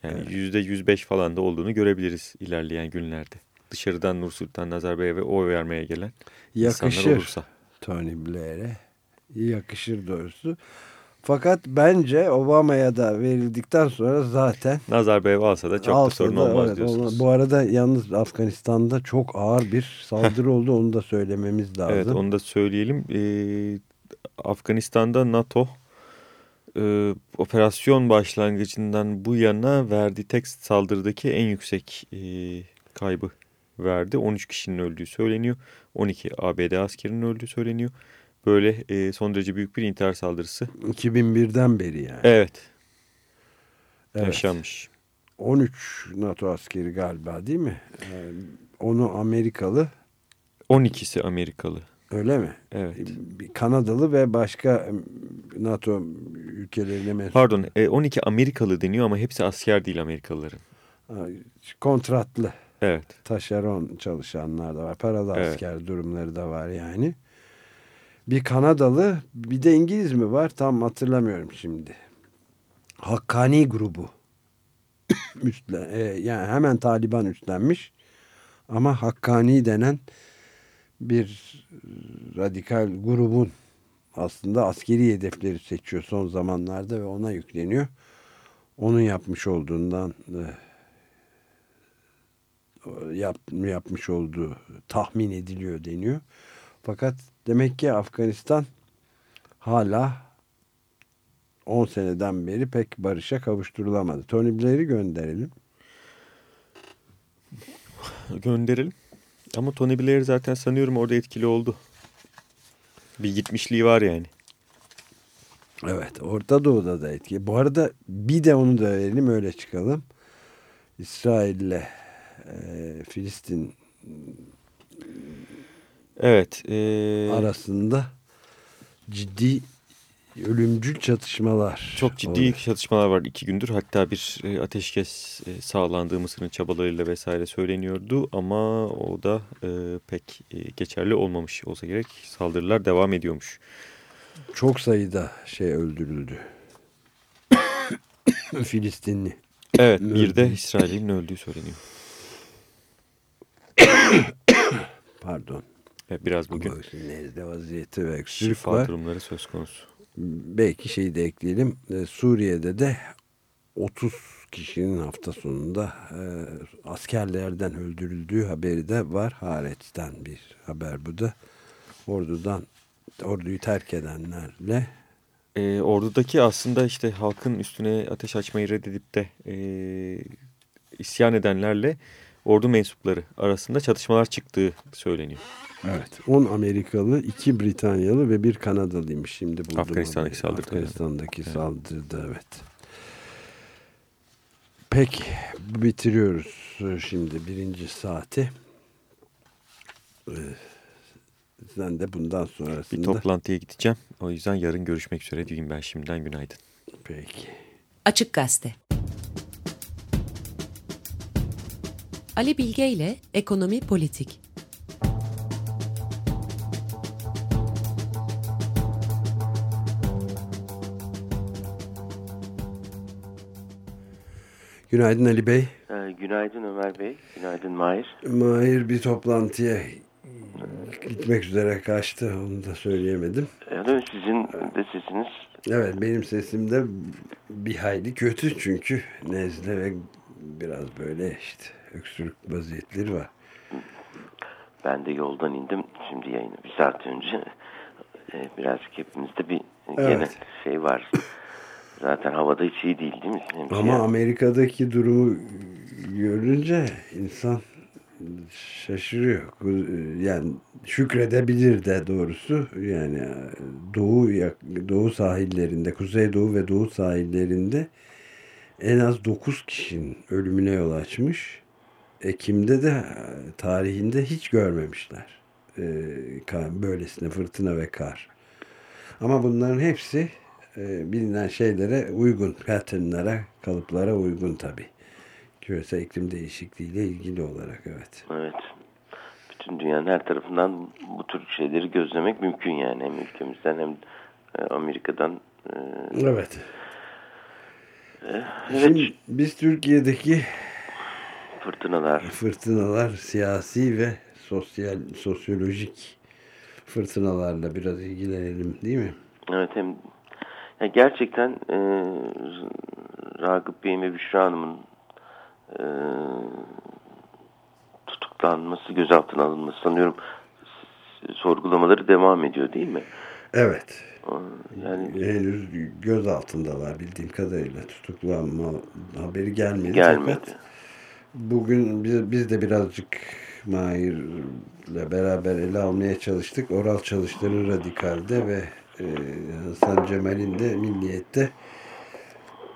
Yani Evet. yüzde 105 falan da olduğunu görebiliriz ilerleyen günlerde. Dışarıdan Nursultan Nazarbayev'e oy vermeye gelen insanlar Yakışır olursa. Tony Blair'e. Yakışır doğrusu. Fakat bence Obama'ya da verildikten sonra zaten Nazarbayev alsa da çok da alsa sorun da, olmaz evet, diyorsunuz. Bu arada yalnız Afganistan'da çok ağır bir saldırı oldu. Onu da söylememiz lazım. Evet onu da söyleyelim. Ee, Afganistan'da NATO e, operasyon başlangıcından bu yana verdiği tek saldırıdaki en yüksek e, kaybı verdi. 13 kişinin öldüğü söyleniyor. 12 ABD askerinin öldüğü söyleniyor. Böyle e, son derece büyük bir intihar saldırısı. 2001'den beri yani. Evet, Evet. yaşanmış. 13 NATO askeri galiba değil mi? Ee, onu Amerikalı 12'si Amerikalı. Öyle mi? Evet. Bir Kanadalı ve başka NATO ülkelerine mensup. Pardon, e, 12 Amerikalı deniyor ama hepsi asker değil Amerikalıların. Kontratlı. Evet. taşeron çalışanlar da var. Paralı Evet. asker durumları da var yani. Bir Kanadalı bir de İngiliz mi var tam hatırlamıyorum şimdi. Hakkani grubu. <coughs> Üstle, e, yani hemen Taliban üstlenmiş. Ama Hakkani denen bir radikal grubun aslında askeri hedefleri seçiyor son zamanlarda ve ona yükleniyor. Onun yapmış olduğundan e, yap, yapmış olduğu tahmin ediliyor deniyor. Fakat demek ki Afganistan hala 10 seneden beri pek barışa kavuşturulamadı. Tony Blair'i gönderelim. Gönderelim. Ama Tony Blair zaten sanıyorum orada etkili oldu. Bir gitmişliği var yani. Evet Orta Doğu'da da etki. Bu arada bir de onu da verelim öyle çıkalım. İsrail'le e, Filistin Evet. e, arasında ciddi ölümcül çatışmalar. çok ciddi oluyor. çatışmalar var iki gündür. Hatta bir e, ateşkes e, sağlandığı Mısır'ın çabalarıyla vesaire söyleniyordu. Ama o da e, pek geçerli olmamış olsa gerek. Saldırılar devam ediyormuş. Çok sayıda şey öldürüldü. <coughs> Filistinli. Evet bir de. İsrail'in öldüğü söyleniyor. <coughs> Pardon. Evet, biraz bugün Bu nezle vaziyeti ve şifa var. durumları söz konusu. Belki şeyi de ekleyelim. Ee, Suriye'de de 30 kişinin hafta sonunda e, askerlerden öldürüldüğü haberi de var. Haaretz'ten bir haber bu da. Ordudan orduyu terk edenlerle E, ordudaki aslında işte halkın üstüne ateş açmayı reddedip de e, isyan edenlerle ordu mensupları arasında çatışmalar çıktığı söyleniyor. Evet. 10 Amerikalı, 2 Britanyalı ve bir Kanadalıymış şimdi buldum. Afganistan'daki saldırıda Afganistan'daki Evet. saldırıda evet. Peki bitiriyoruz şimdi birinci saati. Ee, sen de bundan Bir sonrasında. toplantıya gideceğim. O yüzden yarın görüşmek üzere diyeyim ben şimdiden günaydın. Peki. Açık Gazete. Ali Bilge ile Ekonomi Politik. Günaydın Ali Bey. Ee, Günaydın Ömer Bey, günaydın Mahir. Mahir bir toplantıya gitmek üzere kaçtı. Onu da söyleyemedim. Yani sizin de sesiniz Evet benim sesim de bir hayli kötü çünkü nezle ve biraz böyle işte öksürük vaziyetleri var. Ben de yoldan indim. Şimdi yayını bir saat önce. E, birazcık hepimizde bir Evet. genel şey var. Zaten havada hiç iyi değil değil mi? Hem Ama şey- Amerika'daki durumu görünce insan şaşırıyor. Yani şükredebilir de doğrusu. Yani doğu yak- doğu sahillerinde, kuzeydoğu ve doğu sahillerinde en az 9 kişinin ölümüne yol açmış. Ekim'de de e, tarihinde hiç görmemişler. Kar- böylesine fırtına ve kar. Ama bunların hepsi e, bilinen şeylere uygun, patternlara, kalıplara uygun tabi. Küresel iklim değişikliğiyle ilgili olarak evet. Evet. Bütün dünyanın her tarafından bu tür şeyleri gözlemek mümkün yani. Hem ülkemizden hem e, Amerika'dan. E, Evet. evet, Şimdi biz Türkiye'deki fırtınalar. fırtınalar siyasi ve sosyal sosyolojik fırtınalarla biraz ilgilenelim değil mi? Evet hem ya gerçekten e, Ragıp Bey'in ve Büşra Hanım'ın e, tutuklanması, gözaltına alınması sanıyorum sorgulamaları devam ediyor değil mi? Evet. Yani Henüz göz altındalar bildiğim kadarıyla tutuklanma haberi gelmedi. gelmedi. Fakat bugün biz, biz de birazcık Mahir'le beraber ele almaya çalıştık. Oral çalışları Radikal'de ve e, Hasan Cemal'in de Milliyet'te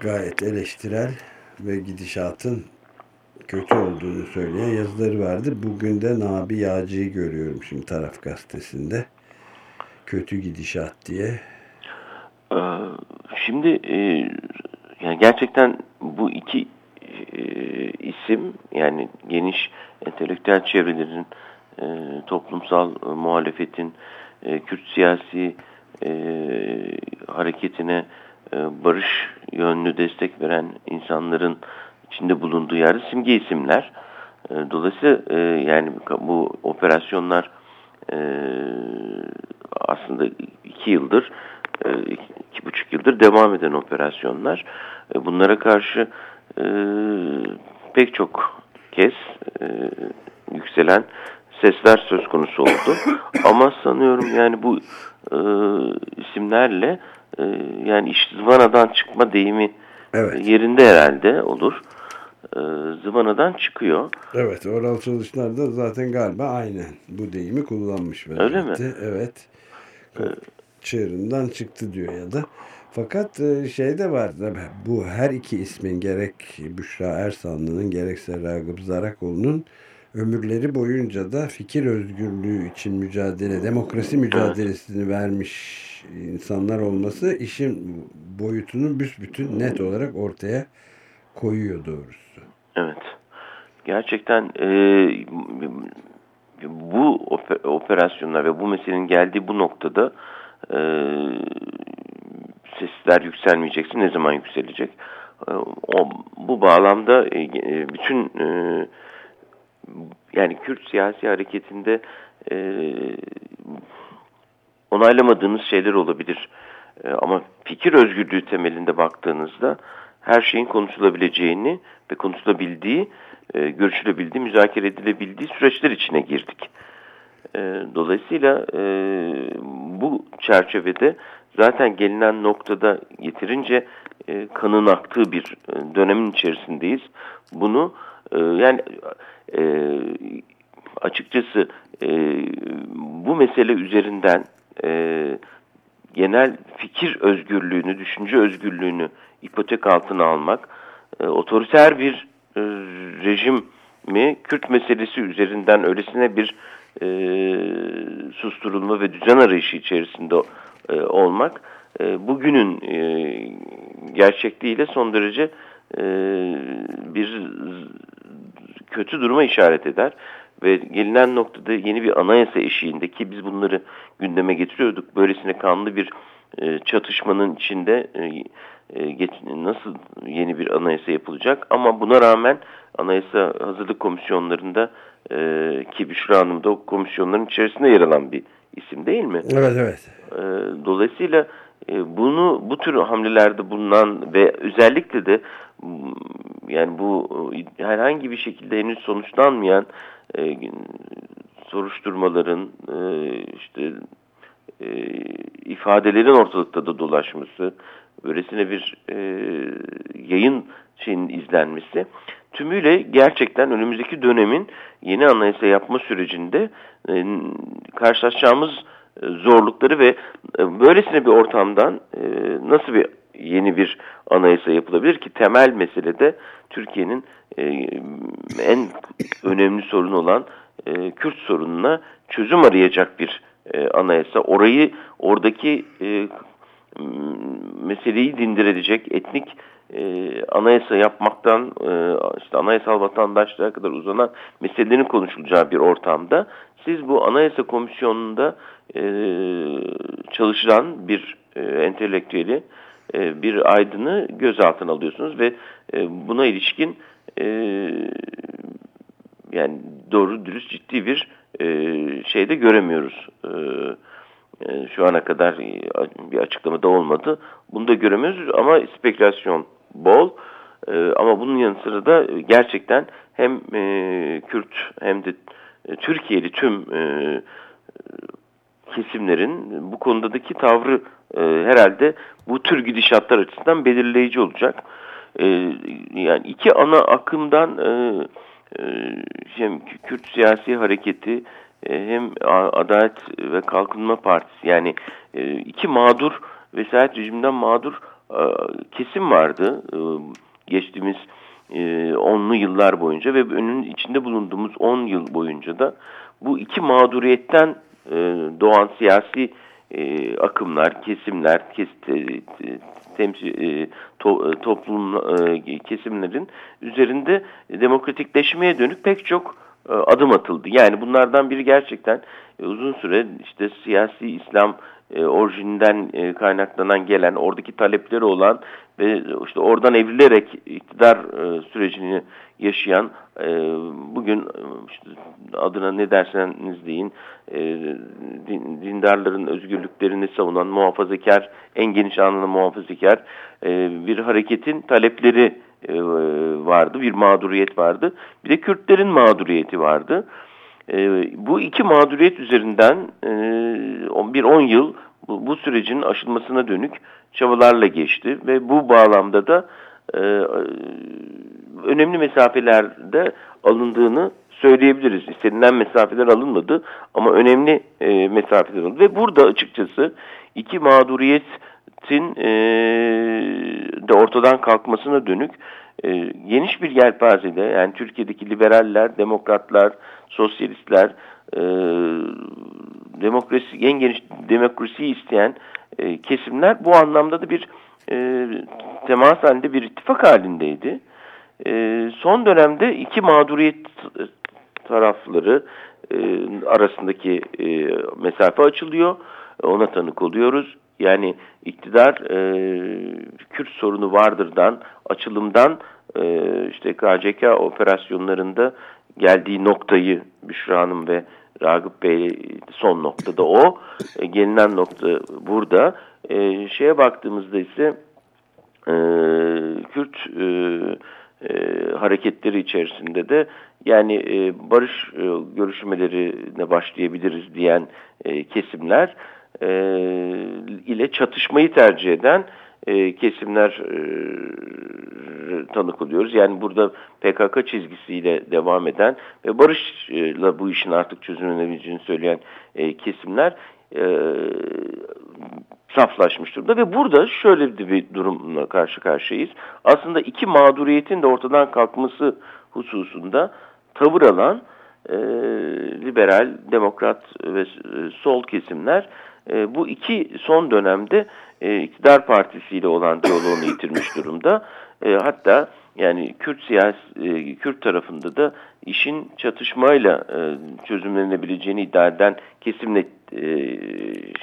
gayet eleştirel ve gidişatın kötü olduğunu söyleyen yazıları vardı. Bugün de Nabi Yağcı'yı görüyorum şimdi Taraf Gazetesi'nde. Kötü gidişat diye. Ee, Şimdi e, yani gerçekten bu iki e, isim yani geniş entelektüel çevrelerin e, toplumsal e, muhalefetin e, Kürt siyasi e, hareketine e, barış yönlü destek veren insanların içinde bulunduğu yerde simge isimler. E, dolayısıyla e, yani bu operasyonlar e, aslında iki yıldır, e, iki buçuk yıldır devam eden operasyonlar. E, bunlara karşı e, pek çok kez e, yükselen sesler söz konusu oldu. <coughs> Ama sanıyorum yani bu e, isimlerle e, yani iş zıvanadan çıkma deyimi Evet. yerinde herhalde olur. E, zıvanadan çıkıyor. Evet, oral çalışmalarda zaten galiba aynen bu deyimi kullanmış. Öyle mi? Evet. Çığırından çıktı diyor ya da. Fakat e, şey de var bu her iki ismin gerek Büşra Ersanlı'nın gerekse Ragıp Zarakoğlu'nun ömürleri boyunca da fikir özgürlüğü için mücadele, demokrasi mücadelesini vermiş insanlar olması işin boyutunu büsbütün net olarak ortaya koyuyor doğrusu. Evet. Gerçekten e, bu ope- operasyonlar ve bu meselenin geldiği bu noktada e, sesler yükselmeyecekse ne zaman yükselecek? E, o, bu bağlamda e, e, bütün e, yani Kürt siyasi hareketinde onaylamadığınız şeyler olabilir. Ama fikir özgürlüğü temelinde baktığınızda her şeyin konuşulabileceğini ve konuşulabildiği, görüşülebildiği, müzakere edilebildiği süreçler içine girdik. Dolayısıyla bu çerçevede zaten gelinen noktada yeterince e, kanın aktığı bir e, dönemin içerisindeyiz. Bunu e, yani e, açıkçası e, bu mesele üzerinden e, genel fikir özgürlüğünü, düşünce özgürlüğünü ipotek altına almak, e, otoriter bir e, rejim mi Kürt meselesi üzerinden öylesine bir e, susturulma ve düzen arayışı içerisinde e, olmak e, bugünün e, gerçekliğiyle son derece e, bir kötü duruma işaret eder ve gelinen noktada yeni bir anayasa eşiğindeki biz bunları gündeme getiriyorduk. Böylesine kanlı bir e, çatışmanın içinde e, e, geç, nasıl yeni bir anayasa yapılacak ama buna rağmen anayasa hazırlık komisyonlarında e, ki Büşra Hanım da o komisyonların içerisinde yer alan bir isim değil mi? Evet evet. E, dolayısıyla e, bunu bu tür hamlelerde bulunan ve özellikle de m, yani bu e, herhangi bir şekilde henüz sonuçlanmayan e, soruşturmaların, e, işte e, ifadelerin ortalıkta da dolaşması, böylesine bir e, yayın şeyin izlenmesi tümüyle gerçekten önümüzdeki dönemin yeni anayasa yapma sürecinde e, karşılaşacağımız e, zorlukları ve e, böylesine bir ortamdan e, nasıl bir yeni bir anayasa yapılabilir ki temel meselede Türkiye'nin e, en önemli sorun olan e, Kürt sorununa çözüm arayacak bir e, anayasa. Orayı oradaki e, meseleyi dindirecek etnik e, anayasa yapmaktan e, işte anayasal vatandaşlığa kadar uzanan meselelerin konuşulacağı bir ortamda siz bu anayasa komisyonunda e, çalışan bir e, entelektüeli e, bir aydını gözaltına alıyorsunuz ve e, buna ilişkin e, yani doğru dürüst ciddi bir e, şeyde göremiyoruz. E, e, şu ana kadar bir açıklamada olmadı. Bunu da göremiyoruz ama spekülasyon bol. E, ama bunun yanı sıra da gerçekten hem e, Kürt hem de e, Türkiye'li tüm e, kesimlerin bu konudaki tavrı e, herhalde bu tür gidişatlar açısından belirleyici olacak. E, yani iki ana akımdan e, e, Kürt siyasi hareketi e, hem Adalet ve Kalkınma Partisi yani e, iki mağdur vesayet rejimden mağdur e, kesim vardı. Geçtiğimiz onlu yıllar boyunca ve önün içinde bulunduğumuz on yıl boyunca da bu iki mağduriyetten doğan siyasi akımlar, kesimler, kes, temsil, to, toplum kesimlerin üzerinde demokratikleşmeye dönük pek çok e, adım atıldı. Yani bunlardan biri gerçekten e, uzun süre işte siyasi İslam e, orijinden e, kaynaklanan gelen oradaki talepleri olan ve işte oradan evrilerek iktidar e, sürecini yaşayan e, bugün e, işte adına ne derseniz deyin e, din, dindarların özgürlüklerini savunan muhafazakar en geniş anlamda muhafazakar e, bir hareketin talepleri e, vardı, bir mağduriyet vardı. Bir de Kürtlerin mağduriyeti vardı. E, bu iki mağduriyet üzerinden e, bir on yıl bu, sürecin aşılmasına dönük çabalarla geçti ve bu bağlamda da önemli mesafelerde alındığını söyleyebiliriz. İstenilen mesafeler alınmadı ama önemli mesafeler alındı. Ve burada açıkçası iki mağduriyet siyasetin e, de ortadan kalkmasına dönük e, geniş bir yelpazede yani Türkiye'deki liberaller, demokratlar, sosyalistler, e, demokrasi en geniş demokrasiyi isteyen e, kesimler bu anlamda da bir e, temas halinde bir ittifak halindeydi. E, son dönemde iki mağduriyet tarafları e, arasındaki e, mesafe açılıyor. Ona tanık oluyoruz. Yani iktidar e, Kürt sorunu vardırdan, açılımdan e, işte KCK operasyonlarında geldiği noktayı Büşra Hanım ve Ragıp Bey son noktada o. E, gelinen nokta burada. E, şeye baktığımızda ise e, Kürt e, e, hareketleri içerisinde de yani e, barış e, görüşmelerine başlayabiliriz diyen e, kesimler e, ile çatışmayı tercih eden e, kesimler e, tanık oluyoruz. Yani burada PKK çizgisiyle devam eden ve barışla bu işin artık çözümlenebileceğini söyleyen e, kesimler e, saflaşmış durumda ve burada şöyle bir durumla karşı karşıyayız. Aslında iki mağduriyetin de ortadan kalkması hususunda tavır alan e, liberal, demokrat ve e, sol kesimler e, bu iki son dönemde e, iktidar partisiyle olan diyaloğunu <laughs> yitirmiş durumda. E, hatta yani Kürt siyasi e, Kürt tarafında da işin çatışmayla e, çözümlenebileceğini iddia eden kesimle e,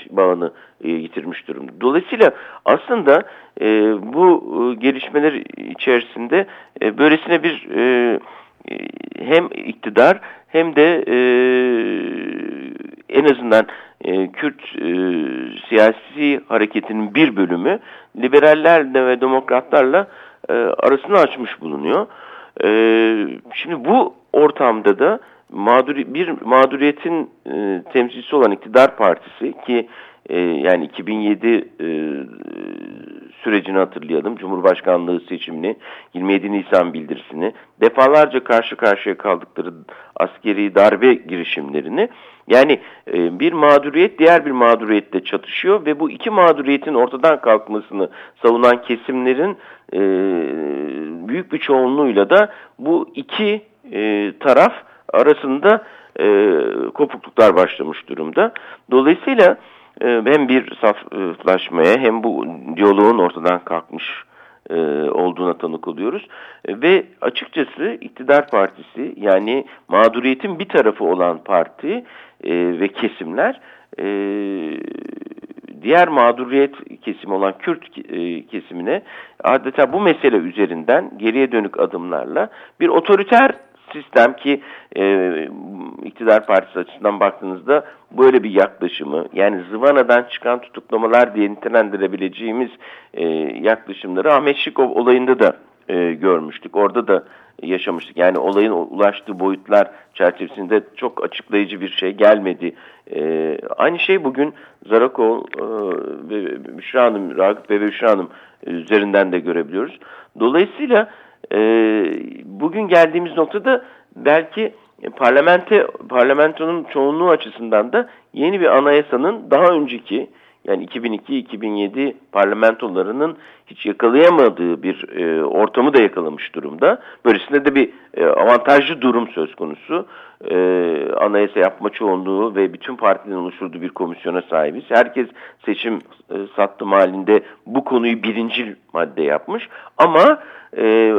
bağını e, yitirmiş durumda. Dolayısıyla aslında e, bu e, gelişmeler içerisinde e, böylesine bir e, e hem iktidar hem de e, en azından e, Kürt e, siyasi hareketinin bir bölümü liberallerle ve demokratlarla e, arasını açmış bulunuyor. E, şimdi bu ortamda da mağduri, bir mağduriyetin e, temsilcisi olan iktidar partisi ki e, yani 2007 e, sürecini hatırlayalım. Cumhurbaşkanlığı seçimini, 27 Nisan bildirisini, defalarca karşı karşıya kaldıkları askeri darbe girişimlerini yani e, bir mağduriyet diğer bir mağduriyetle çatışıyor ve bu iki mağduriyetin ortadan kalkmasını savunan kesimlerin e, büyük bir çoğunluğuyla da bu iki e, taraf arasında e, kopukluklar başlamış durumda. Dolayısıyla e, hem bir saflaşmaya hem bu diyaloğun ortadan kalkmış e, olduğuna tanık oluyoruz. E, ve açıkçası iktidar partisi yani mağduriyetin bir tarafı olan parti e, ve kesimler diğer mağduriyet kesimi olan Kürt kesimine adeta bu mesele üzerinden geriye dönük adımlarla bir otoriter sistem ki e, iktidar partisi açısından baktığınızda böyle bir yaklaşımı yani zıvanadan çıkan tutuklamalar diye nitelendirebileceğimiz e, yaklaşımları Ahmet Şikov olayında da e, görmüştük. Orada da yaşamıştık. Yani olayın ulaştığı boyutlar çerçevesinde çok açıklayıcı bir şey gelmedi. E, aynı şey bugün Zarakol e, ve Büşra Hanım, Ragıp ve Büşra Hanım üzerinden de görebiliyoruz. Dolayısıyla e, bugün geldiğimiz noktada belki parlamente, parlamentonun çoğunluğu açısından da yeni bir anayasanın daha önceki yani 2002-2007 parlamentolarının hiç yakalayamadığı bir e, ortamı da yakalamış durumda. Böylesinde de bir e, avantajlı durum söz konusu. E, anayasa yapma çoğunluğu ve bütün partilerin oluşturduğu bir komisyona sahibiz. Herkes seçim e, sattım halinde bu konuyu birinci madde yapmış. Ama e,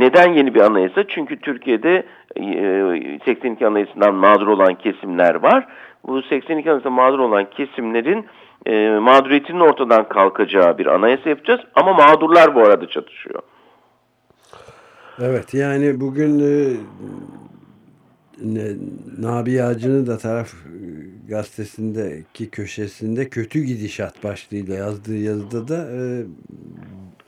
neden yeni bir anayasa? Çünkü Türkiye'de e, 82 anayasından mağdur olan kesimler var. Bu 82 anayasından mağdur olan kesimlerin e, mağduriyetinin ortadan kalkacağı bir anayasa yapacağız. Ama mağdurlar bu arada çatışıyor. Evet yani bugün e, Nabi Yağcı'nın da taraf e, gazetesindeki köşesinde kötü gidişat başlığıyla yazdığı yazıda da e,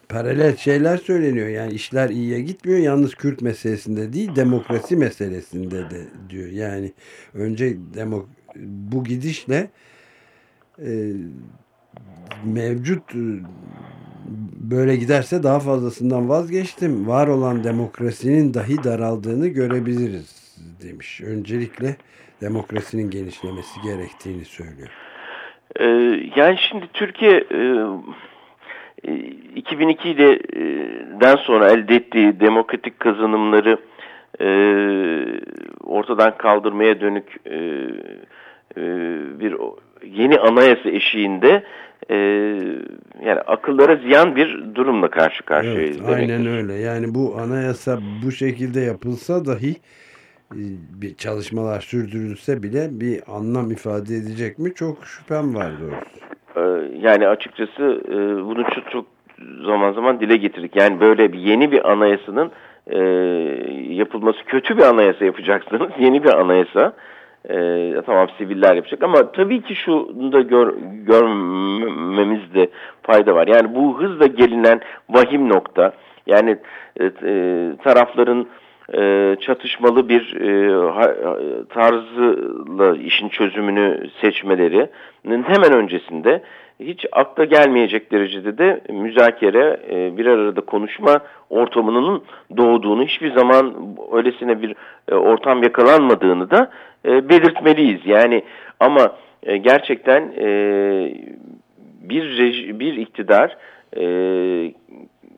paralel şeyler söyleniyor. Yani işler iyiye gitmiyor. Yalnız Kürt meselesinde değil demokrasi meselesinde de diyor. Yani önce demok bu gidişle e, mevcut e, böyle giderse daha fazlasından vazgeçtim. Var olan demokrasinin dahi daraldığını görebiliriz demiş. Öncelikle demokrasinin genişlemesi gerektiğini söylüyor. Ee, yani şimdi Türkiye e, 2002'den e, sonra elde ettiği demokratik kazanımları e, ortadan kaldırmaya dönük e, e, bir yeni anayasa eşiğinde e, yani akıllara ziyan bir durumla karşı karşıyayız. Evet, aynen öyle. Yani bu anayasa bu şekilde yapılsa dahi bir çalışmalar sürdürülse bile bir anlam ifade edecek mi? Çok şüphem var doğrusu. E, yani açıkçası e, bunu çok, çok zaman zaman dile getirdik. Yani böyle bir yeni bir anayasanın e, yapılması kötü bir anayasa yapacaksınız. <laughs> Yeni bir anayasa e, tamam siviller yapacak ama tabii ki şunu da gör, görmemizde fayda var. Yani bu hızla gelinen vahim nokta yani e, e, tarafların e, çatışmalı bir e, tarzla işin çözümünü seçmelerinin hemen öncesinde hiç akla gelmeyecek derecede de müzakere, e, bir arada konuşma ortamının doğduğunu, hiçbir zaman öylesine bir e, ortam yakalanmadığını da e, belirtmeliyiz. Yani ama e, gerçekten e, bir bir iktidar e,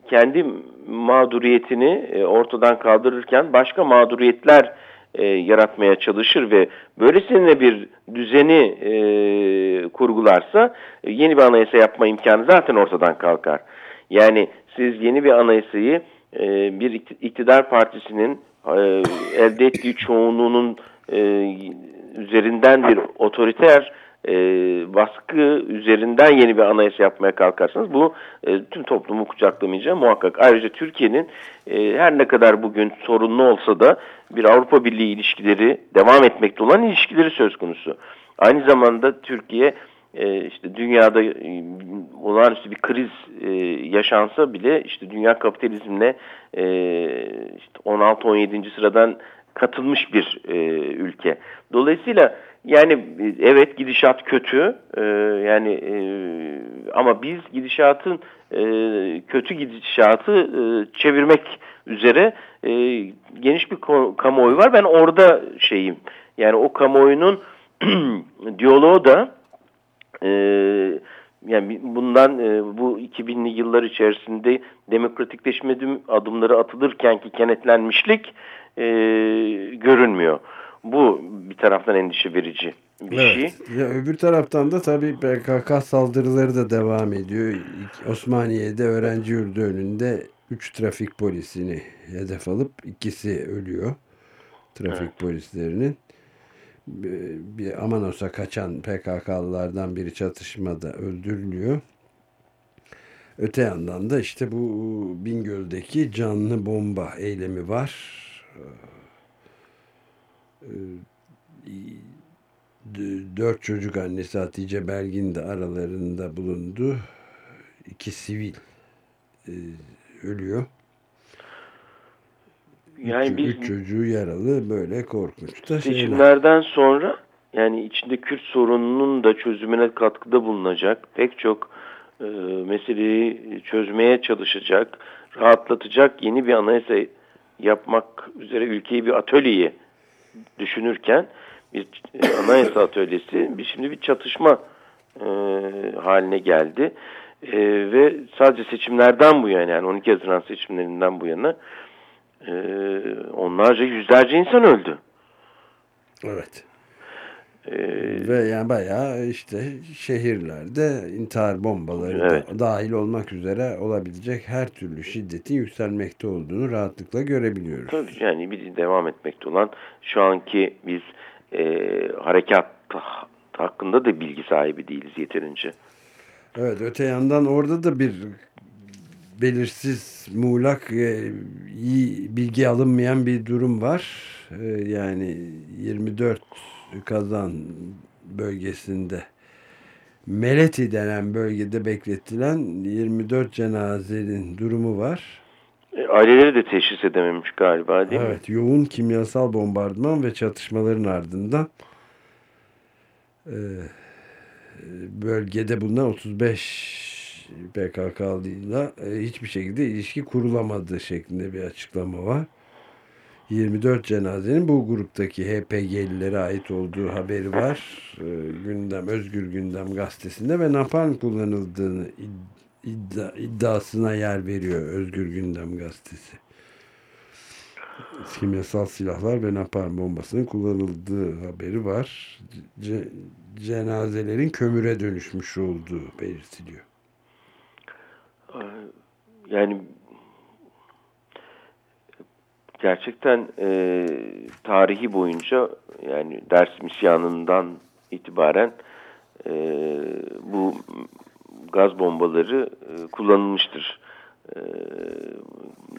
kendi mağduriyetini e, ortadan kaldırırken başka mağduriyetler e, yaratmaya çalışır ve böylesine bir düzeni e, kurgularsa yeni bir anayasa yapma imkanı zaten ortadan kalkar. Yani siz yeni bir anayasayı bir iktidar partisinin elde ettiği çoğunluğunun üzerinden bir otoriter e, baskı üzerinden yeni bir anayasa yapmaya kalkarsanız bu e, tüm toplumu kucaklamayacağı muhakkak. Ayrıca Türkiye'nin e, her ne kadar bugün sorunlu olsa da bir Avrupa Birliği ilişkileri devam etmekte olan ilişkileri söz konusu. Aynı zamanda Türkiye e, işte dünyada e, olağanüstü bir kriz e, yaşansa bile işte dünya kapitalizmle e, işte 16-17. sıradan katılmış bir e, ülke. Dolayısıyla yani e, evet gidişat kötü e, yani e, ama biz gidişatın e, kötü gidişatı e, çevirmek üzere e, geniş bir kamuoyu var. Ben orada şeyim yani o kamuoyunun <clears throat> diyaloğu da e, yani bundan e, bu 2000'li yıllar içerisinde demokratikleşme adımları atılırken ki kenetlenmişlik e, görünmüyor. Bu bir taraftan endişe verici bir evet. şey. Ya öbür taraftan da tabii PKK saldırıları da devam ediyor. Osmaniye'de öğrenci yurdu önünde 3 trafik polisini hedef alıp ikisi ölüyor. Trafik evet. polislerinin bir Amanos'a kaçan PKK'lılardan biri çatışmada öldürülüyor. Öte yandan da işte bu Bingöl'deki canlı bomba eylemi var. Dört çocuk annesi Hatice Belgin de aralarında bulundu. İki sivil e, ölüyor. Yani üç, biz üç çocuğu yaralı böyle korkunç da seçimlerden şeyler. sonra yani içinde Kürt sorununun da çözümüne katkıda bulunacak pek çok e, meseleyi çözmeye çalışacak, rahatlatacak yeni bir anayasa yapmak üzere ülkeyi bir atölyeyi düşünürken bir e, anayasa <coughs> atölyesi bir şimdi bir çatışma e, haline geldi. E, ve sadece seçimlerden bu yana yani 12 Haziran seçimlerinden bu yana e, onlarca yüzlerce insan öldü. Evet. Ee, Ve yani bayağı işte şehirlerde intihar bombaları evet. da dahil olmak üzere olabilecek her türlü şiddetin yükselmekte olduğunu rahatlıkla görebiliyoruz. Tabii yani bir devam etmekte olan şu anki biz e, harekat hakkında da bilgi sahibi değiliz yeterince. Evet öte yandan orada da bir belirsiz, muğlak, e, iyi bilgi alınmayan bir durum var. E, yani 24 kazan bölgesinde Meleti denen bölgede bekletilen 24 cenazenin durumu var. E, aileleri de teşhis edememiş galiba değil evet, mi? Evet, yoğun kimyasal bombardıman ve çatışmaların ardından e, bölgede bulunan 35 PKK'lıyla e, hiçbir şekilde ilişki kurulamadığı şeklinde bir açıklama var. 24 cenazenin bu gruptaki HPG'lilere ait olduğu haberi var. E, gündem, Özgür Gündem gazetesinde ve napalm kullanıldığını iddia, iddiasına yer veriyor Özgür Gündem gazetesi. Kimyasal silahlar ve napalm bombasının kullanıldığı haberi var. Ce, cenazelerin kömüre dönüşmüş olduğu belirtiliyor. Yani gerçekten e, tarihi boyunca yani ders misyanından itibaren e, bu gaz bombaları e, kullanılmıştır. E,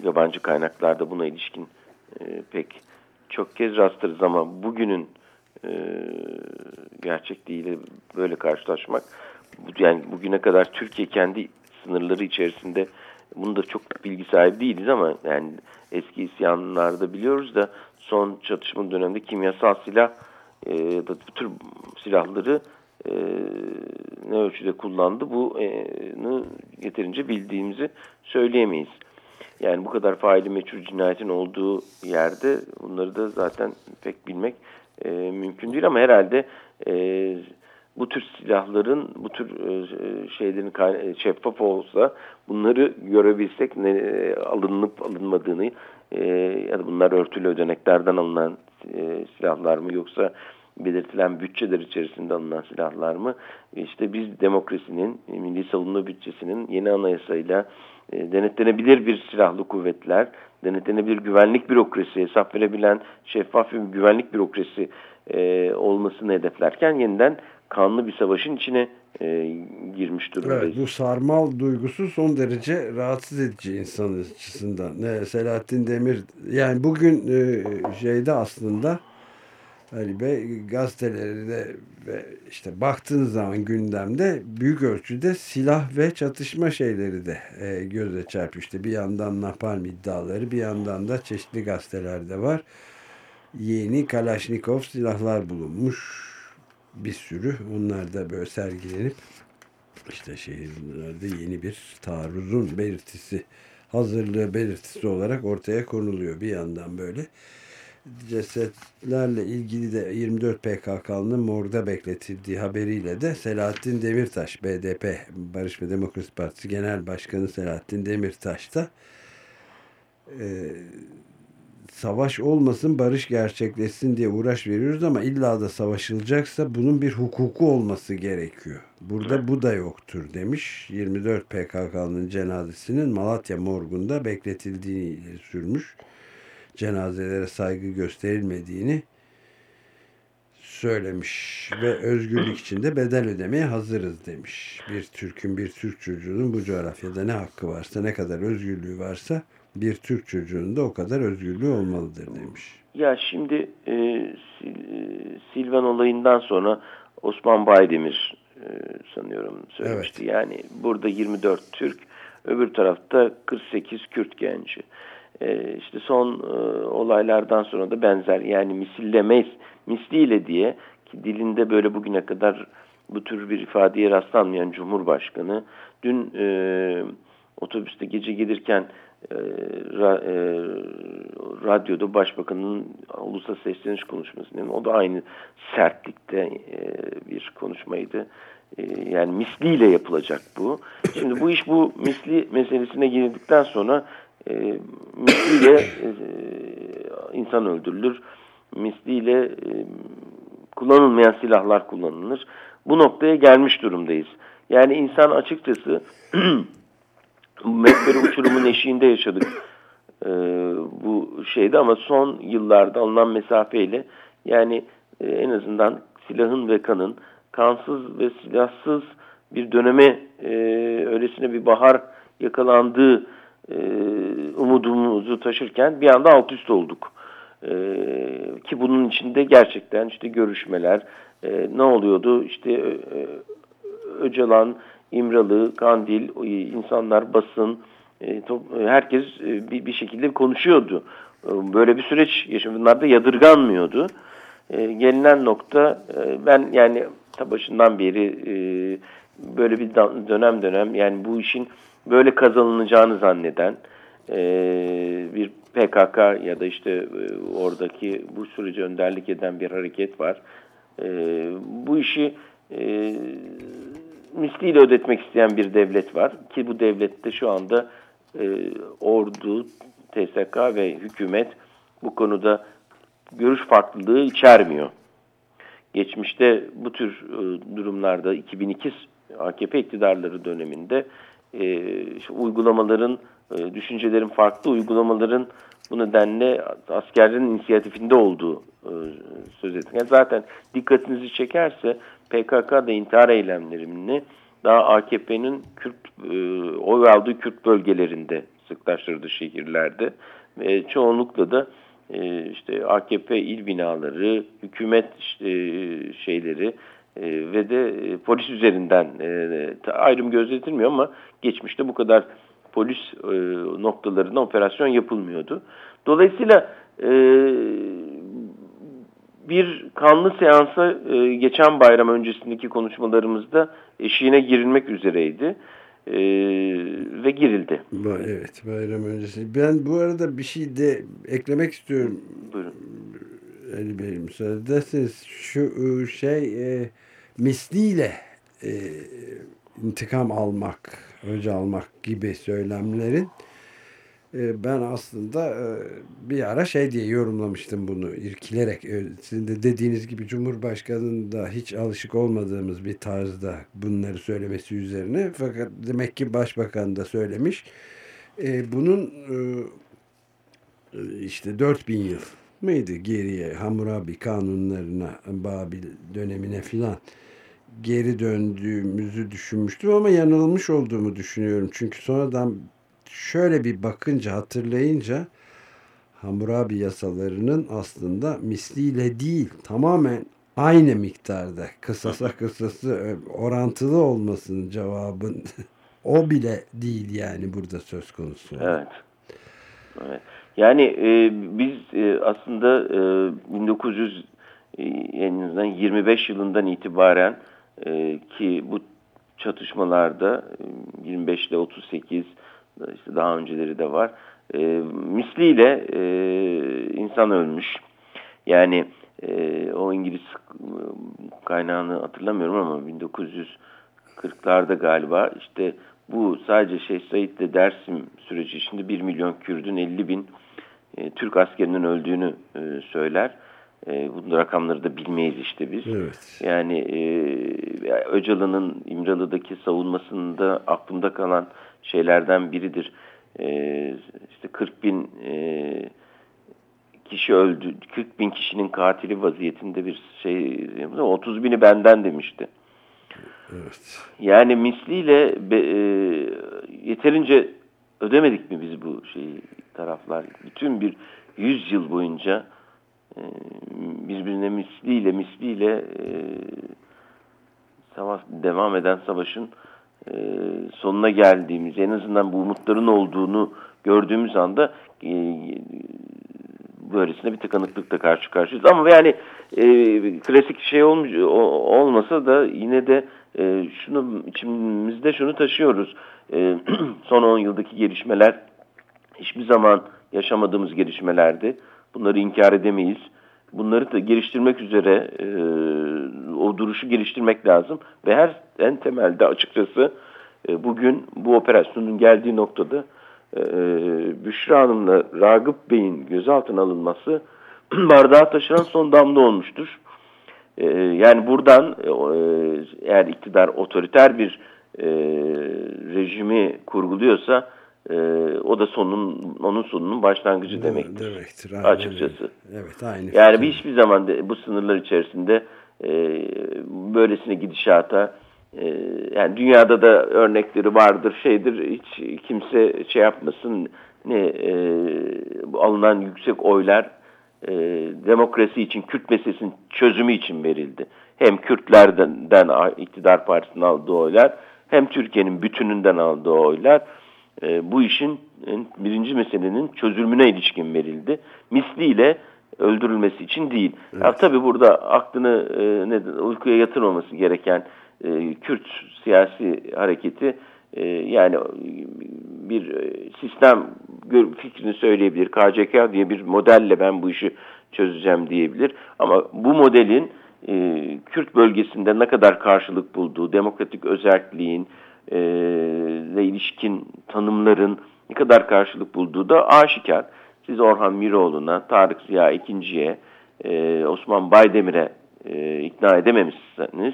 yabancı kaynaklarda buna ilişkin e, pek çok kez rastlarız ama bugünün e, gerçekliğiyle böyle karşılaşmak yani bugüne kadar Türkiye kendi sınırları içerisinde bunu da çok bilgi sahibi değiliz ama yani eski isyanlarda biliyoruz da son çatışma döneminde kimyasal silah e, da bu tür silahları e, ne ölçüde kullandı bunu yeterince bildiğimizi söyleyemeyiz. Yani bu kadar faili meçhul cinayetin olduğu yerde bunları da zaten pek bilmek e, mümkün değil ama herhalde e, bu tür silahların, bu tür e, şeylerin e, şeffaf olsa bunları görebilsek ne e, alınıp alınmadığını ya da bunlar örtülü ödeneklerden alınan silahlar mı yoksa belirtilen bütçeler içerisinde alınan silahlar mı? İşte biz demokrasinin, milli savunma bütçesinin yeni anayasayla denetlenebilir bir silahlı kuvvetler, denetlenebilir güvenlik bürokrasi, hesap verebilen şeffaf bir güvenlik bürokrasi olmasını hedeflerken yeniden kanlı bir savaşın içine e, girmiş durumdayız. Evet, bu sarmal duygusu son derece rahatsız edici insan açısından. Ne, Selahattin Demir yani bugün e, şeyde aslında Ali Bey gazetelerde ve işte baktığınız zaman gündemde büyük ölçüde silah ve çatışma şeyleri de e, göze çarpıyor. İşte bir yandan napalm iddiaları bir yandan da çeşitli gazetelerde var yeni Kalashnikov silahlar bulunmuş. Bir sürü. Onlar da böyle sergilenip işte şehirlerde yeni bir taarruzun belirtisi, hazırlığı belirtisi olarak ortaya konuluyor bir yandan böyle. Cesetlerle ilgili de 24 PKK'nın morda bekletildiği haberiyle de Selahattin Demirtaş, BDP Barış ve Demokrasi Partisi Genel Başkanı Selahattin Demirtaş da e, savaş olmasın barış gerçekleşsin diye uğraş veriyoruz ama illa da savaşılacaksa bunun bir hukuku olması gerekiyor. Burada bu da yoktur demiş. 24 PKK'nın cenazesinin Malatya morgunda bekletildiğini sürmüş. Cenazelere saygı gösterilmediğini söylemiş ve özgürlük için de bedel ödemeye hazırız demiş. Bir Türk'ün bir Türk çocuğunun bu coğrafyada ne hakkı varsa ne kadar özgürlüğü varsa bir Türk çocuğunun da o kadar özgürlüğü olmalıdır demiş. Ya şimdi e, Sil, e, Silvan olayından sonra Osman Baydemir e, sanıyorum söylemişti. Evet. Yani burada 24 Türk, öbür tarafta 48 Kürt genci. E, işte son e, olaylardan sonra da benzer yani misillemeyiz, misliyle diye ki dilinde böyle bugüne kadar bu tür bir ifadeye rastlanmayan Cumhurbaşkanı dün e, otobüste gece gelirken e, ra, e, radyoda başbakanın ulusal sesleniş konuşması. O da aynı sertlikte e, bir konuşmaydı. E, yani misliyle yapılacak bu. Şimdi bu iş bu misli meselesine girdikten sonra e, misliyle e, insan öldürülür. Misliyle e, kullanılmayan silahlar kullanılır. Bu noktaya gelmiş durumdayız. Yani insan açıkçası <clears throat> Mekberi uçurumun eşiğinde yaşadık e, bu şeyde ama son yıllarda alınan mesafeyle yani e, en azından silahın ve kanın kansız ve silahsız bir döneme e, öylesine bir bahar yakalandığı e, umudumuzu taşırken bir anda alt üst olduk. E, ki bunun içinde gerçekten işte görüşmeler e, ne oluyordu işte e, Öcalan İmralı, Kandil, insanlar, basın, e, herkes e, bir şekilde konuşuyordu. E, böyle bir süreç yaşadı. Bunlar da yadırganmıyordu. Gelinen nokta ben yani ta başından beri böyle bir dönem dönem yani bu işin böyle kazanılacağını zanneden bir PKK ya da işte oradaki bu süreci önderlik eden bir hareket var. Bu işi misliyle ödetmek isteyen bir devlet var ki bu devlette şu anda e, ordu, TSK ve hükümet bu konuda görüş farklılığı içermiyor. Geçmişte bu tür e, durumlarda 2002 AKP iktidarları döneminde e, uygulamaların, e, düşüncelerin farklı uygulamaların bu nedenle askerlerin inisiyatifinde olduğu e, söz ettik. Yani zaten dikkatinizi çekerse PKK da intihar eylemlerini daha AKP'nin Kürt e, oy aldığı Kürt bölgelerinde sıklaştırdığı şehirlerde ve çoğunlukla da e, işte AKP il binaları, hükümet işte, şeyleri e, ve de e, polis üzerinden e, ayrım gözetilmiyor ama geçmişte bu kadar polis e, noktalarına operasyon yapılmıyordu. Dolayısıyla e, bir kanlı seansa e, geçen bayram öncesindeki konuşmalarımızda eşiğine girilmek üzereydi. E, ve girildi. Evet bayram öncesi. Ben bu arada bir şey de eklemek istiyorum. Buyurun. Ali Bey müsaade ederseniz şu e, şey e, misliyle e, intikam almak, önce almak gibi söylemlerin ben aslında e, bir ara şey diye yorumlamıştım bunu irkilerek. E, sizin de dediğiniz gibi Cumhurbaşkanı'nın da hiç alışık olmadığımız bir tarzda bunları söylemesi üzerine. Fakat demek ki Başbakan da söylemiş. E, bunun işte 4000 yıl mıydı geriye Hammurabi kanunlarına, Babil dönemine filan geri döndüğümüzü düşünmüştüm ama yanılmış olduğumu düşünüyorum. Çünkü sonradan şöyle bir bakınca hatırlayınca Hammurabi yasalarının aslında misliyle değil tamamen aynı miktarda kısasa <laughs> kısası orantılı olmasının cevabın <laughs> o bile değil yani burada söz konusu. Evet. evet. Yani e, biz e, aslında e, 1900 e, en azından 25 yılından itibaren e, ki bu çatışmalarda 25 ile 38 işte daha önceleri de var. E, misliyle e, insan ölmüş. Yani e, o İngiliz kaynağını hatırlamıyorum ama 1940'larda galiba işte bu sadece Şeyh Said'le Dersim süreci içinde 1 milyon Kürdün 50 bin e, Türk askerinin öldüğünü e, söyler. E, bu rakamları da bilmeyiz işte biz. Evet. Yani e, Öcalan'ın İmralı'daki savunmasında aklımda kalan şeylerden biridir. E, işte 40 bin e, kişi öldü, 40 bin kişinin katili vaziyetinde bir şey, 30 bini benden demişti. Evet. Yani misliyle e, yeterince ödemedik mi biz bu şeyi taraflar? Bütün bir yüz yıl boyunca e, birbirine misliyle misliyle e, savaş, devam eden savaşın e, sonuna geldiğimiz, en azından bu umutların olduğunu gördüğümüz anda e, böylesine bir tıkanıklıkla karşı karşıyayız. Ama yani e, klasik şey olmuş, olmasa da yine de e, şunu içimizde şunu taşıyoruz. E, <clears throat> son 10 yıldaki gelişmeler hiçbir zaman yaşamadığımız gelişmelerdi. Bunları inkar edemeyiz. Bunları da geliştirmek üzere e, o duruşu geliştirmek lazım. Ve her en temelde açıkçası e, bugün bu operasyonun geldiği noktada e, Büşra Hanım'la Ragıp Bey'in gözaltına alınması <clears throat> bardağa taşıran son damla olmuştur. E, yani buradan e, eğer iktidar otoriter bir e, rejimi kurguluyorsa e, o da sonun onun sonunun başlangıcı demektir. demektir aynen. açıkçası. Evet aynı. Yani bir hiçbir zaman de, bu sınırlar içerisinde e, böylesine gidişata e, yani dünyada da örnekleri vardır şeydir hiç kimse şey yapmasın ne e, alınan yüksek oylar e, demokrasi için Kürt meselesinin çözümü için verildi. Hem Kürtlerden iktidar partisinin aldığı oylar hem Türkiye'nin bütününden aldığı oylar e, bu işin birinci meselenin çözümüne ilişkin verildi. Misliyle öldürülmesi için değil. Evet. Ya, tabii burada aklını e, ne, uykuya yatırmaması gereken e, Kürt siyasi hareketi e, yani bir e, sistem fikrini söyleyebilir. KCK diye bir modelle ben bu işi çözeceğim diyebilir. Ama bu modelin e, Kürt bölgesinde ne kadar karşılık bulduğu, demokratik özelliğin e, ile ilişkin tanımların ne kadar karşılık bulduğu da aşikar. Siz Orhan Miroğlu'na, Tarık Ziya İkinci'ye, e, Osman Baydemir'e e, ikna edememişseniz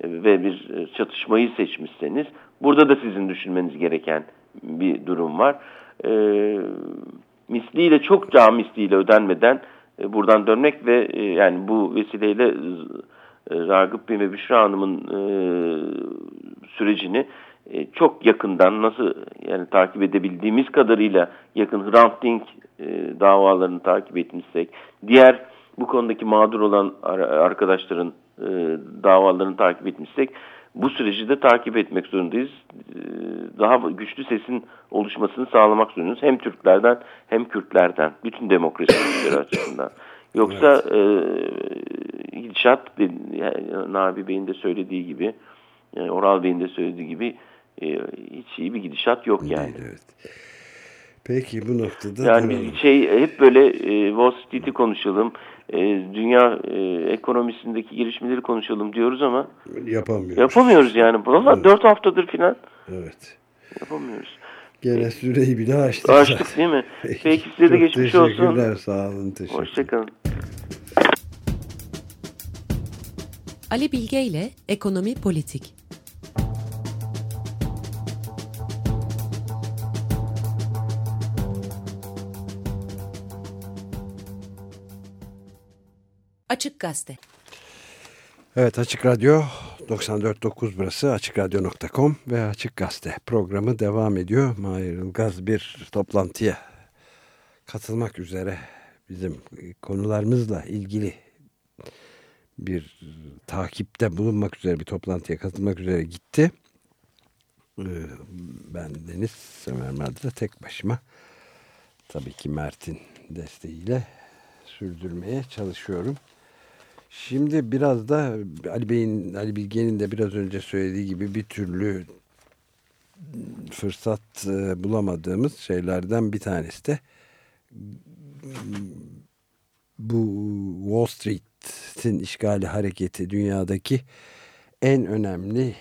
e, ve bir çatışmayı seçmişseniz burada da sizin düşünmeniz gereken bir durum var. E, misliyle çok daha misliyle ödenmeden e, buradan dönmek ve e, yani bu vesileyle e, Ragıp Bey ve Büşra Hanım'ın e, sürecini e, çok yakından nasıl yani takip edebildiğimiz kadarıyla yakın Hrant Dink e, davalarını takip etmişsek, diğer bu konudaki mağdur olan arkadaşların e, davalarını takip etmişsek bu süreci de takip etmek zorundayız. E, daha güçlü sesin oluşmasını sağlamak zorundayız. Hem Türklerden hem Kürtlerden. Bütün demokrasi açısından. Yoksa evet. e, gidişat, yani Nabi Bey'in de söylediği gibi, yani Oral Bey'in de söylediği gibi hiç iyi bir gidişat yok yani. Değil, evet. Peki bu noktada... Yani biz şey hep böyle e, Wall Street'i konuşalım, e, dünya e, ekonomisindeki gelişmeleri konuşalım diyoruz ama... Yapamıyoruz. Yapamıyoruz yani. Valla evet. 4 haftadır filan. Evet. Yapamıyoruz. Gene süreyi bile açtık. Açtık zaten. değil mi? Peki, Peki size de geçmiş olsun. Teşekkürler sağ olun. Teşekkür. Hoşçakalın. Ali Bilge ile Ekonomi Politik Açık Gazete. Evet Açık Radyo 94.9 burası açıkradyo.com ve Açık Gazete programı devam ediyor. Mahir Ilgaz bir toplantıya katılmak üzere bizim konularımızla ilgili bir takipte bulunmak üzere bir toplantıya katılmak üzere gitti. Ee, ben Deniz Ömer Madra tek başıma tabii ki Mert'in desteğiyle sürdürmeye çalışıyorum. Şimdi biraz da Ali Bey'in, Ali Bilge'nin de biraz önce söylediği gibi bir türlü fırsat e, bulamadığımız şeylerden bir tanesi de bu Wall Street'in işgali hareketi dünyadaki en önemli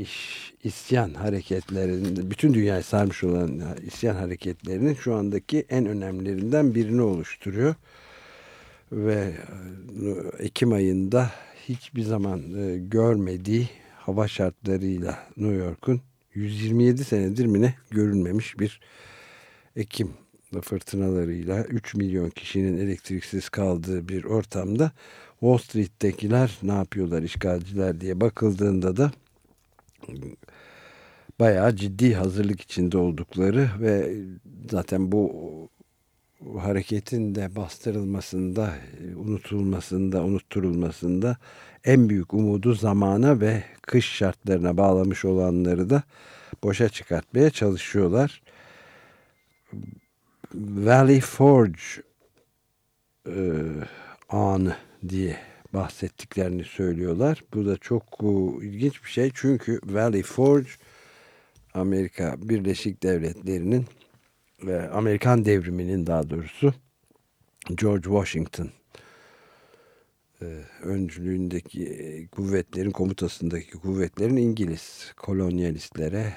iş, isyan hareketlerinin bütün dünyayı sarmış olan isyan hareketlerinin şu andaki en önemlilerinden birini oluşturuyor. Ve e, Ekim ayında hiçbir zaman e, görmediği hava şartlarıyla New York'un 127 senedir mi ne görülmemiş bir Ekim fırtınalarıyla 3 milyon kişinin elektriksiz kaldığı bir ortamda Wall Street'tekiler ne yapıyorlar işgalciler diye bakıldığında da bayağı ciddi hazırlık içinde oldukları ve zaten bu hareketin de bastırılmasında, unutulmasında, unutturulmasında en büyük umudu zamana ve kış şartlarına bağlamış olanları da boşa çıkartmaya çalışıyorlar. Valley Forge e, anı diye bahsettiklerini söylüyorlar. Bu da çok e, ilginç bir şey çünkü Valley Forge Amerika Birleşik Devletleri'nin ve Amerikan devriminin daha doğrusu George Washington e, öncülüğündeki e, kuvvetlerin komutasındaki kuvvetlerin İngiliz kolonyalistlere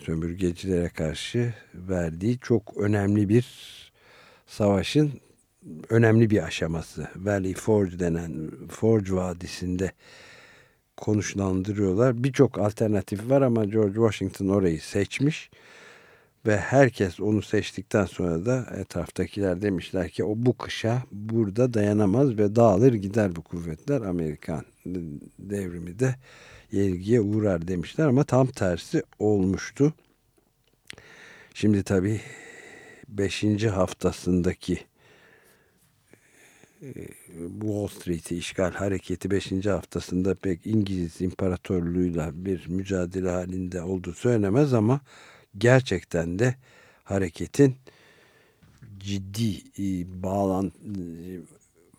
sömürgecilere karşı verdiği çok önemli bir savaşın önemli bir aşaması. Valley Forge denen Forge Vadisi'nde konuşlandırıyorlar. Birçok alternatif var ama George Washington orayı seçmiş ve herkes onu seçtikten sonra da etraftakiler demişler ki o bu kışa burada dayanamaz ve dağılır gider bu kuvvetler Amerikan devrimi de yenilgiye uğrar demişler ama tam tersi olmuştu. Şimdi tabii 5. haftasındaki e, Wall Street'i işgal hareketi 5. haftasında pek İngiliz İmparatorluğu'yla bir mücadele halinde olduğu söylenemez ama gerçekten de hareketin ciddi e, bağlan e,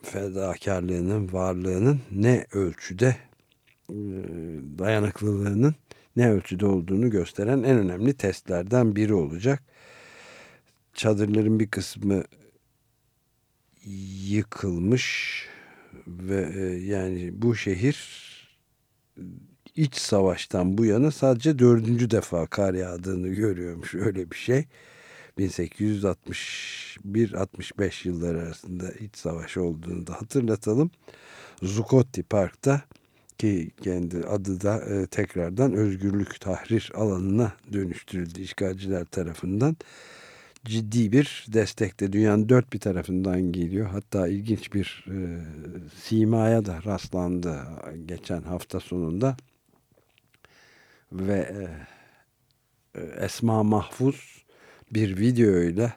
fedakarlığının varlığının ne ölçüde e, dayanıklılığının ne ölçüde olduğunu gösteren en önemli testlerden biri olacak. Çadırların bir kısmı yıkılmış ve yani bu şehir iç savaştan bu yana sadece dördüncü defa kar yağdığını görüyormuş öyle bir şey. 1861-65 yılları arasında iç savaş olduğunu da hatırlatalım. Zuccotti Park'ta ki kendi adı da e, tekrardan özgürlük tahrir alanına dönüştürüldü işgalciler tarafından. Ciddi bir destekte dünyanın dört bir tarafından geliyor. Hatta ilginç bir e, simaya da rastlandı geçen hafta sonunda ve e, e, Esma Mahfuz bir videoyla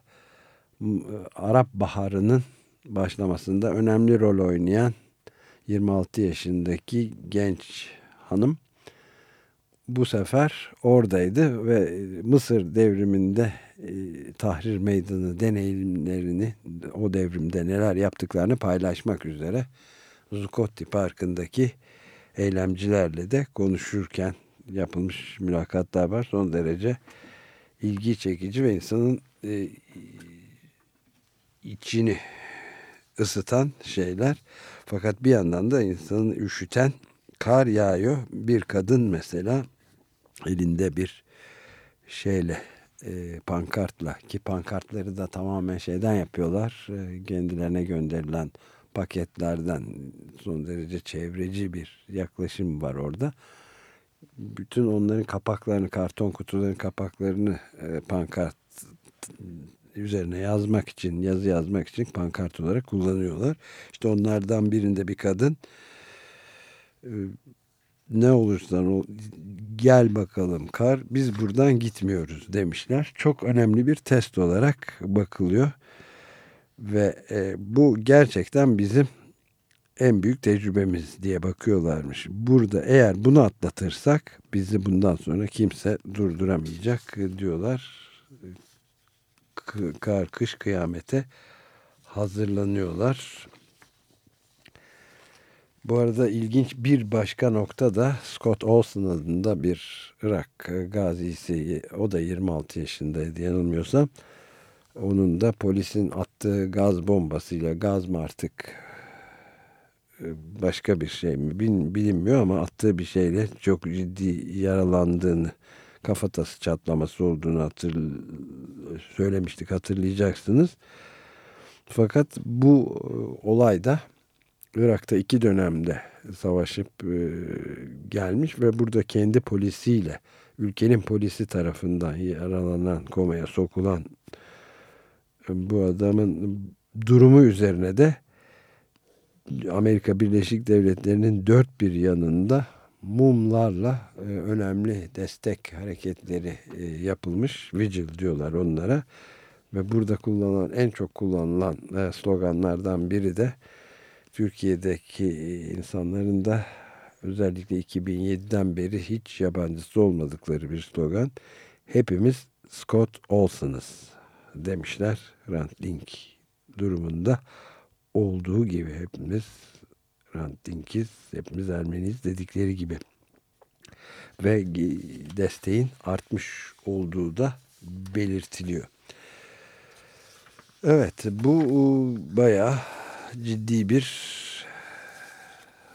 e, Arap Baharı'nın başlamasında önemli rol oynayan 26 yaşındaki genç hanım bu sefer oradaydı ve Mısır devriminde Tahrir Meydanı deneyimlerini o devrimde neler yaptıklarını paylaşmak üzere Zuccotti Parkı'ndaki eylemcilerle de konuşurken yapılmış mülakatlar var. Son derece ilgi çekici ve insanın e, içini ısıtan şeyler. Fakat bir yandan da insanın üşüten kar yağıyor. Bir kadın mesela elinde bir şeyle e, pankartla ki pankartları da tamamen şeyden yapıyorlar. E, kendilerine gönderilen paketlerden son derece çevreci bir yaklaşım var orada bütün onların kapaklarını, karton kutuların kapaklarını e, pankart üzerine yazmak için, yazı yazmak için pankart olarak kullanıyorlar. İşte onlardan birinde bir kadın e, ne olursan ol, gel bakalım kar biz buradan gitmiyoruz demişler. Çok önemli bir test olarak bakılıyor. Ve e, bu gerçekten bizim en büyük tecrübemiz diye bakıyorlarmış. Burada eğer bunu atlatırsak bizi bundan sonra kimse durduramayacak diyorlar. kar, kış kıyamete hazırlanıyorlar. Bu arada ilginç bir başka nokta da Scott Olson adında bir Irak gazisi. O da 26 yaşındaydı yanılmıyorsam. Onun da polisin attığı gaz bombasıyla gaz mı artık başka bir şey mi bilinmiyor ama attığı bir şeyle çok ciddi yaralandığını kafatası çatlaması olduğunu hatır, söylemiştik hatırlayacaksınız. Fakat bu e, olay da Irak'ta iki dönemde savaşıp e, gelmiş ve burada kendi polisiyle ülkenin polisi tarafından yaralanan komaya sokulan e, bu adamın durumu üzerine de Amerika Birleşik Devletleri'nin dört bir yanında mumlarla e, önemli destek hareketleri e, yapılmış. Vigil diyorlar onlara. Ve burada kullanılan en çok kullanılan e, sloganlardan biri de Türkiye'deki insanların da özellikle 2007'den beri hiç yabancısı olmadıkları bir slogan. Hepimiz Scott Olson'ız demişler. Hrant Dink durumunda olduğu gibi hepimiz Hrant Dink'iz, hepimiz Ermeniyiz dedikleri gibi. Ve desteğin artmış olduğu da belirtiliyor. Evet bu bayağı ciddi bir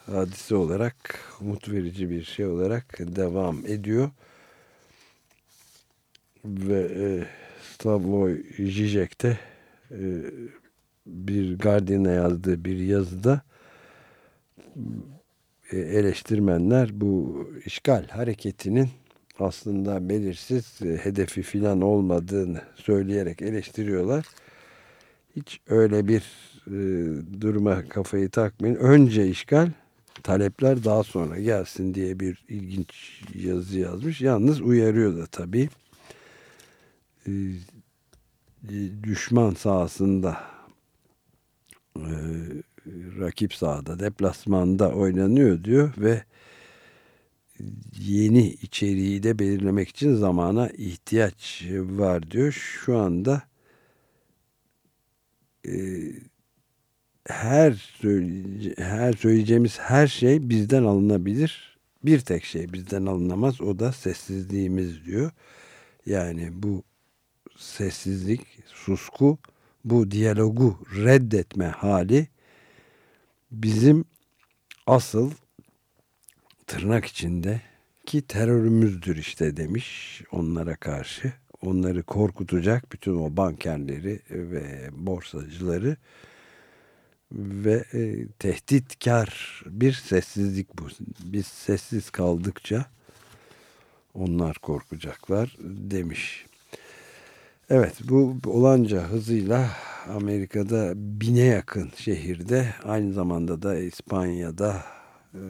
hadise olarak umut verici bir şey olarak devam ediyor. Ve e, Slavoj Žižek de e, bir Guardian'a yazdığı bir yazıda e, eleştirmenler bu işgal hareketinin aslında belirsiz e, hedefi filan olmadığını söyleyerek eleştiriyorlar. Hiç öyle bir e, duruma kafayı takmayın. Önce işgal, talepler daha sonra gelsin diye bir ilginç yazı yazmış. Yalnız uyarıyor da tabii. E, düşman sahasında e, rakip sahada deplasmanda oynanıyor diyor ve yeni içeriği de belirlemek için zamana ihtiyaç var diyor. Şu anda e, her her söyleyeceğimiz her şey bizden alınabilir. Bir tek şey bizden alınamaz o da sessizliğimiz diyor. Yani bu sessizlik, susku, bu diyalogu reddetme hali bizim asıl tırnak içinde ki terörümüzdür işte demiş onlara karşı. Onları korkutacak bütün o bankerleri ve borsacıları ve e, tehditkar bir sessizlik bu. Biz sessiz kaldıkça onlar korkacaklar demiş. Evet bu olanca hızıyla Amerika'da bine yakın şehirde aynı zamanda da İspanya'da e,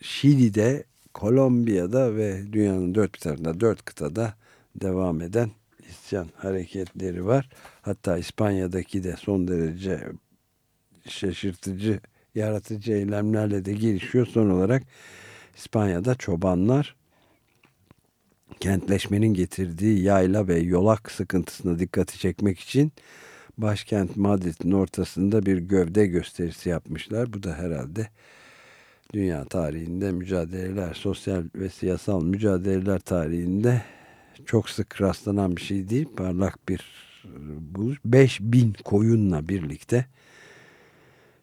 Şili'de Kolombiya'da ve dünyanın dört bir tarafında dört kıtada devam eden isyan hareketleri var. Hatta İspanya'daki de son derece şaşırtıcı, yaratıcı eylemlerle de gelişiyor. Son olarak İspanya'da çobanlar kentleşmenin getirdiği yayla ve yolak sıkıntısına dikkati çekmek için başkent Madrid'in ortasında bir gövde gösterisi yapmışlar. Bu da herhalde dünya tarihinde mücadeleler, sosyal ve siyasal mücadeleler tarihinde çok sık rastlanan bir şey değil. Parlak bir buluş. 5000 koyunla birlikte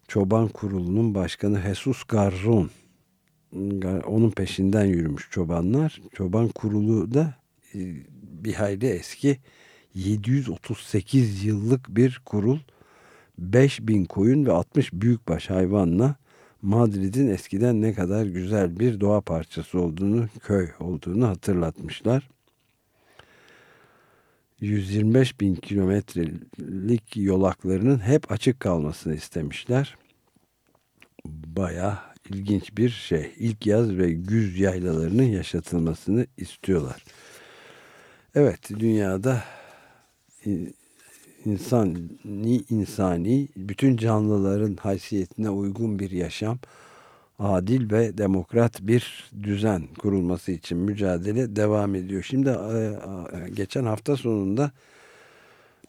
Çoban Kurulu'nun başkanı Jesus Garzon onun peşinden yürümüş çobanlar. Çoban kurulu da e, bir hayli eski 738 yıllık bir kurul 5000 koyun ve 60 büyükbaş hayvanla Madrid'in eskiden ne kadar güzel bir doğa parçası olduğunu, köy olduğunu hatırlatmışlar. 125 bin kilometrelik yolaklarının hep açık kalmasını istemişler. Baya ilginç bir şey. İlk yaz ve güz yaylalarının yaşatılmasını istiyorlar. Evet dünyada insani, insani bütün canlıların haysiyetine uygun bir yaşam, adil ve demokrat bir düzen kurulması için mücadele devam ediyor. Şimdi e, geçen hafta sonunda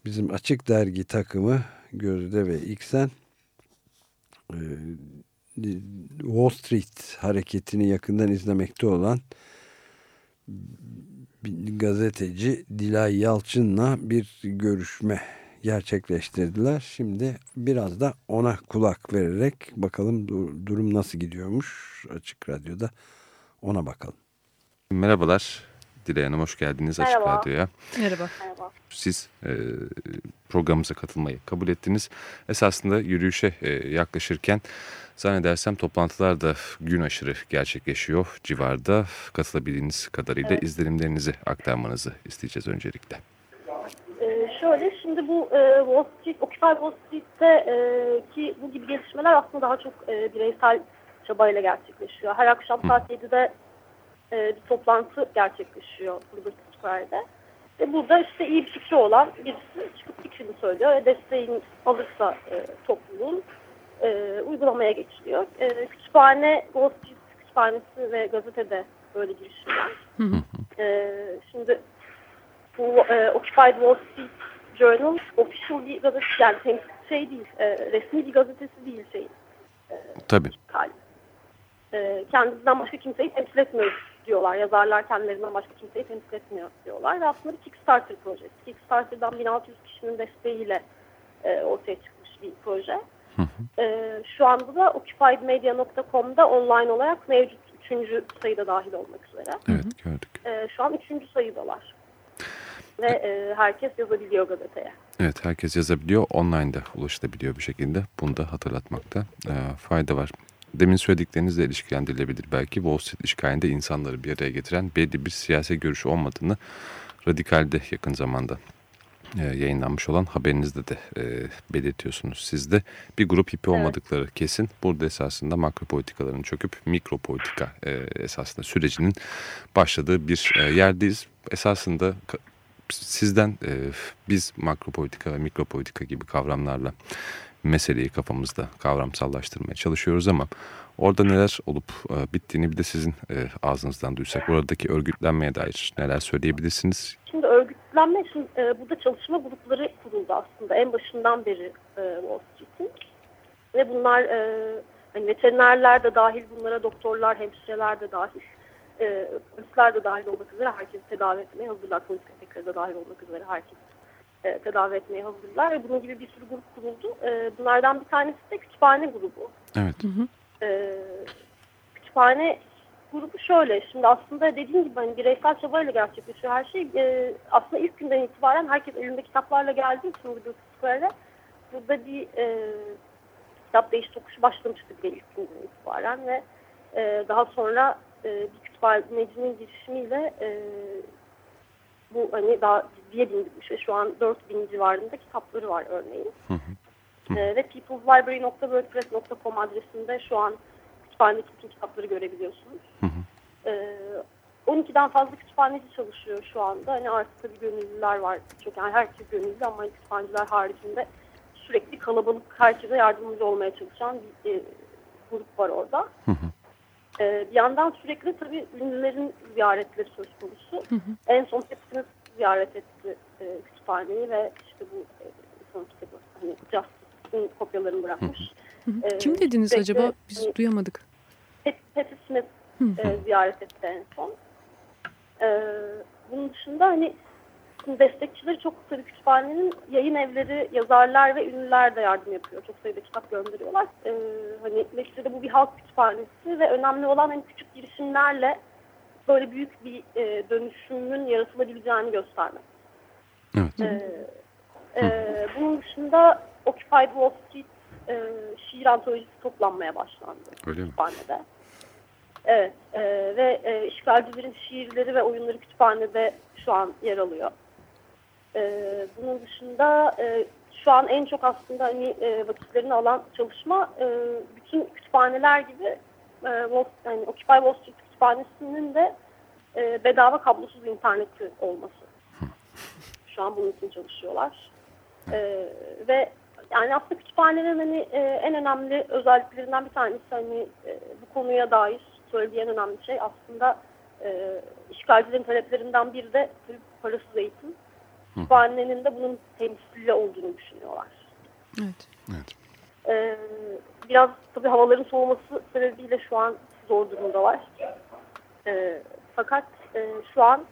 bizim Açık Dergi takımı Gözde ve İksen e, Wall Street hareketini yakından izlemekte olan gazeteci Dilay Yalçın'la bir görüşme gerçekleştirdiler. Şimdi biraz da ona kulak vererek bakalım durum nasıl gidiyormuş Açık Radyo'da ona bakalım. Merhabalar. Dilay Hanım hoş geldiniz Merhaba. Açık Radyo'ya. Merhaba. Siz e, programımıza katılmayı kabul ettiniz. Esasında yürüyüşe e, yaklaşırken zannedersem toplantılar da gün aşırı gerçekleşiyor civarda. Katılabildiğiniz kadarıyla evet. izlenimlerinizi aktarmanızı isteyeceğiz öncelikle. Ee, şöyle şimdi bu e, Wall Street, Occupy Wall Street'te e, ki bu gibi gelişmeler aslında daha çok e, bireysel çabayla gerçekleşiyor. Her akşam saat 7'de e, bir toplantı gerçekleşiyor Liberty Square'de. Ve burada işte iyi bir fikri olan birisi çıkıp fikrini söylüyor ve desteğini alırsa e, topluluğun e, uygulamaya geçiliyor. E, kütüphane, Street Kütüphanesi ve gazetede böyle girişimler. E, şimdi bu e, Occupied Wall Street Journal official bir gazetesi yani şey değil, e, resmi bir gazetesi değil şey. E, Tabii. E, kendisinden başka kimseyi temsil etmiyor diyorlar. Yazarlar kendilerinden başka kimseyi temsil etmiyor diyorlar. Ve aslında bir Kickstarter projesi. Kickstarter'dan 1600 kişinin desteğiyle e, ortaya çıkmış bir proje. E, şu anda da occupiedmedia.com'da online olarak mevcut. Üçüncü sayıda dahil olmak üzere. Evet gördük. E, şu an üçüncü sayıdalar. Ve e, herkes yazabiliyor gazeteye. Evet herkes yazabiliyor. Online'da ulaşılabiliyor bir şekilde. Bunu da hatırlatmakta e, fayda var demin söylediklerinizle ilişkilendirilebilir belki. Wall Street işgalinde insanları bir araya getiren belli bir siyasi görüşü olmadığını Radikal'de yakın zamanda e, yayınlanmış olan haberinizde de e, belirtiyorsunuz. Siz de bir grup olmadıkları evet. kesin. Burada esasında makro politikaların çöküp mikro politika e, esasında sürecinin başladığı bir e, yerdeyiz. Esasında sizden e, biz makro politika ve mikro politika gibi kavramlarla meseleyi kafamızda kavramsallaştırmaya çalışıyoruz ama orada neler olup e, bittiğini bir de sizin e, ağzınızdan duysak. Oradaki örgütlenmeye dair neler söyleyebilirsiniz? Şimdi örgütlenme için e, burada çalışma grupları kuruldu aslında en başından beri Wall Street'in. Ve bunlar hani veterinerler de dahil bunlara doktorlar, hemşireler de dahil. Polisler de dahil olmak üzere herkesi tedavi etmeye hazırlar. Polis köpekleri de dahil olmak üzere herkes e, tedavi etmeye hazırlar ve bunun gibi bir sürü grup kuruldu. E, bunlardan bir tanesi de kütüphane grubu. Evet. Hı hı. E, kütüphane grubu şöyle. Şimdi aslında dediğim gibi hani bireysel çabayla gerçekleşiyor her şey. E, aslında ilk günden itibaren herkes elinde kitaplarla geldiği için bu Square'e burada bir e, kitap değiş tokuşu başlamıştı bile ilk günden itibaren ve e, daha sonra e, bir kütüphanecinin girişimiyle e, bu hani daha ciddiye bindirmiş ve şu an 4000 civarında kitapları var örneğin. Hı hı. E, ve peopleslibrary.wordpress.com adresinde şu an kütüphanedeki bütün kitapları görebiliyorsunuz. Hı hı. E, 12'den fazla kütüphaneci çalışıyor şu anda. Hani artık tabii gönüllüler var. Çok yani herkes gönüllü ama hani kütüphaneciler haricinde sürekli kalabalık herkese yardımcı olmaya çalışan bir e, grup var orada. Hı hı. Ee, bir yandan sürekli tabii ünlülerin ziyaretleri söz konusu. Hı hı. En son hepsini ziyaret etti e, kütüphaneyi ve işte bu e, son kitabı hani Justice'in kopyalarını bırakmış. Hı hı. Ee, Kim dediniz sürekli, acaba? Biz hani, duyamadık. Patti Smith e, ziyaret etti en son. Ee, bunun dışında hani destekçileri çok tabii kütüphanenin yayın evleri, yazarlar ve ünlüler de yardım yapıyor. Çok sayıda kitap gönderiyorlar. Ee, hani neticede bu bir halk kütüphanesi ve önemli olan hani küçük girişimlerle böyle büyük bir e, dönüşümün yaratılabileceğini göstermek. Evet. Ee, e, bunun dışında Occupied Wall Street e, şiir antolojisi toplanmaya başlandı. Öyle mi? Kütüphanede. Evet e, ve e, işgalcilerin şiirleri ve oyunları kütüphanede şu an yer alıyor. E, bunun dışında e, şu an en çok aslında hani e, vakitlerini alan çalışma e, bütün kütüphaneler gibi e, Wall, yani Occupy Wall Street kütüphanesinin de e, bedava kablosuz interneti olması. <laughs> Şu an bunun için çalışıyorlar. E, ve yani aslında kütüphanelerin hani e, en önemli özelliklerinden bir tanesi hani e, bu konuya dair söylediği en önemli şey aslında e, işgalcilerin taleplerinden biri de parasız eğitim. kütüphanenin de bunun temsili olduğunu düşünüyorlar. Evet. Evet. Ee, biraz tabii havaların soğuması sebebiyle şu an zor durumdalar. Ee, fakat e, şu an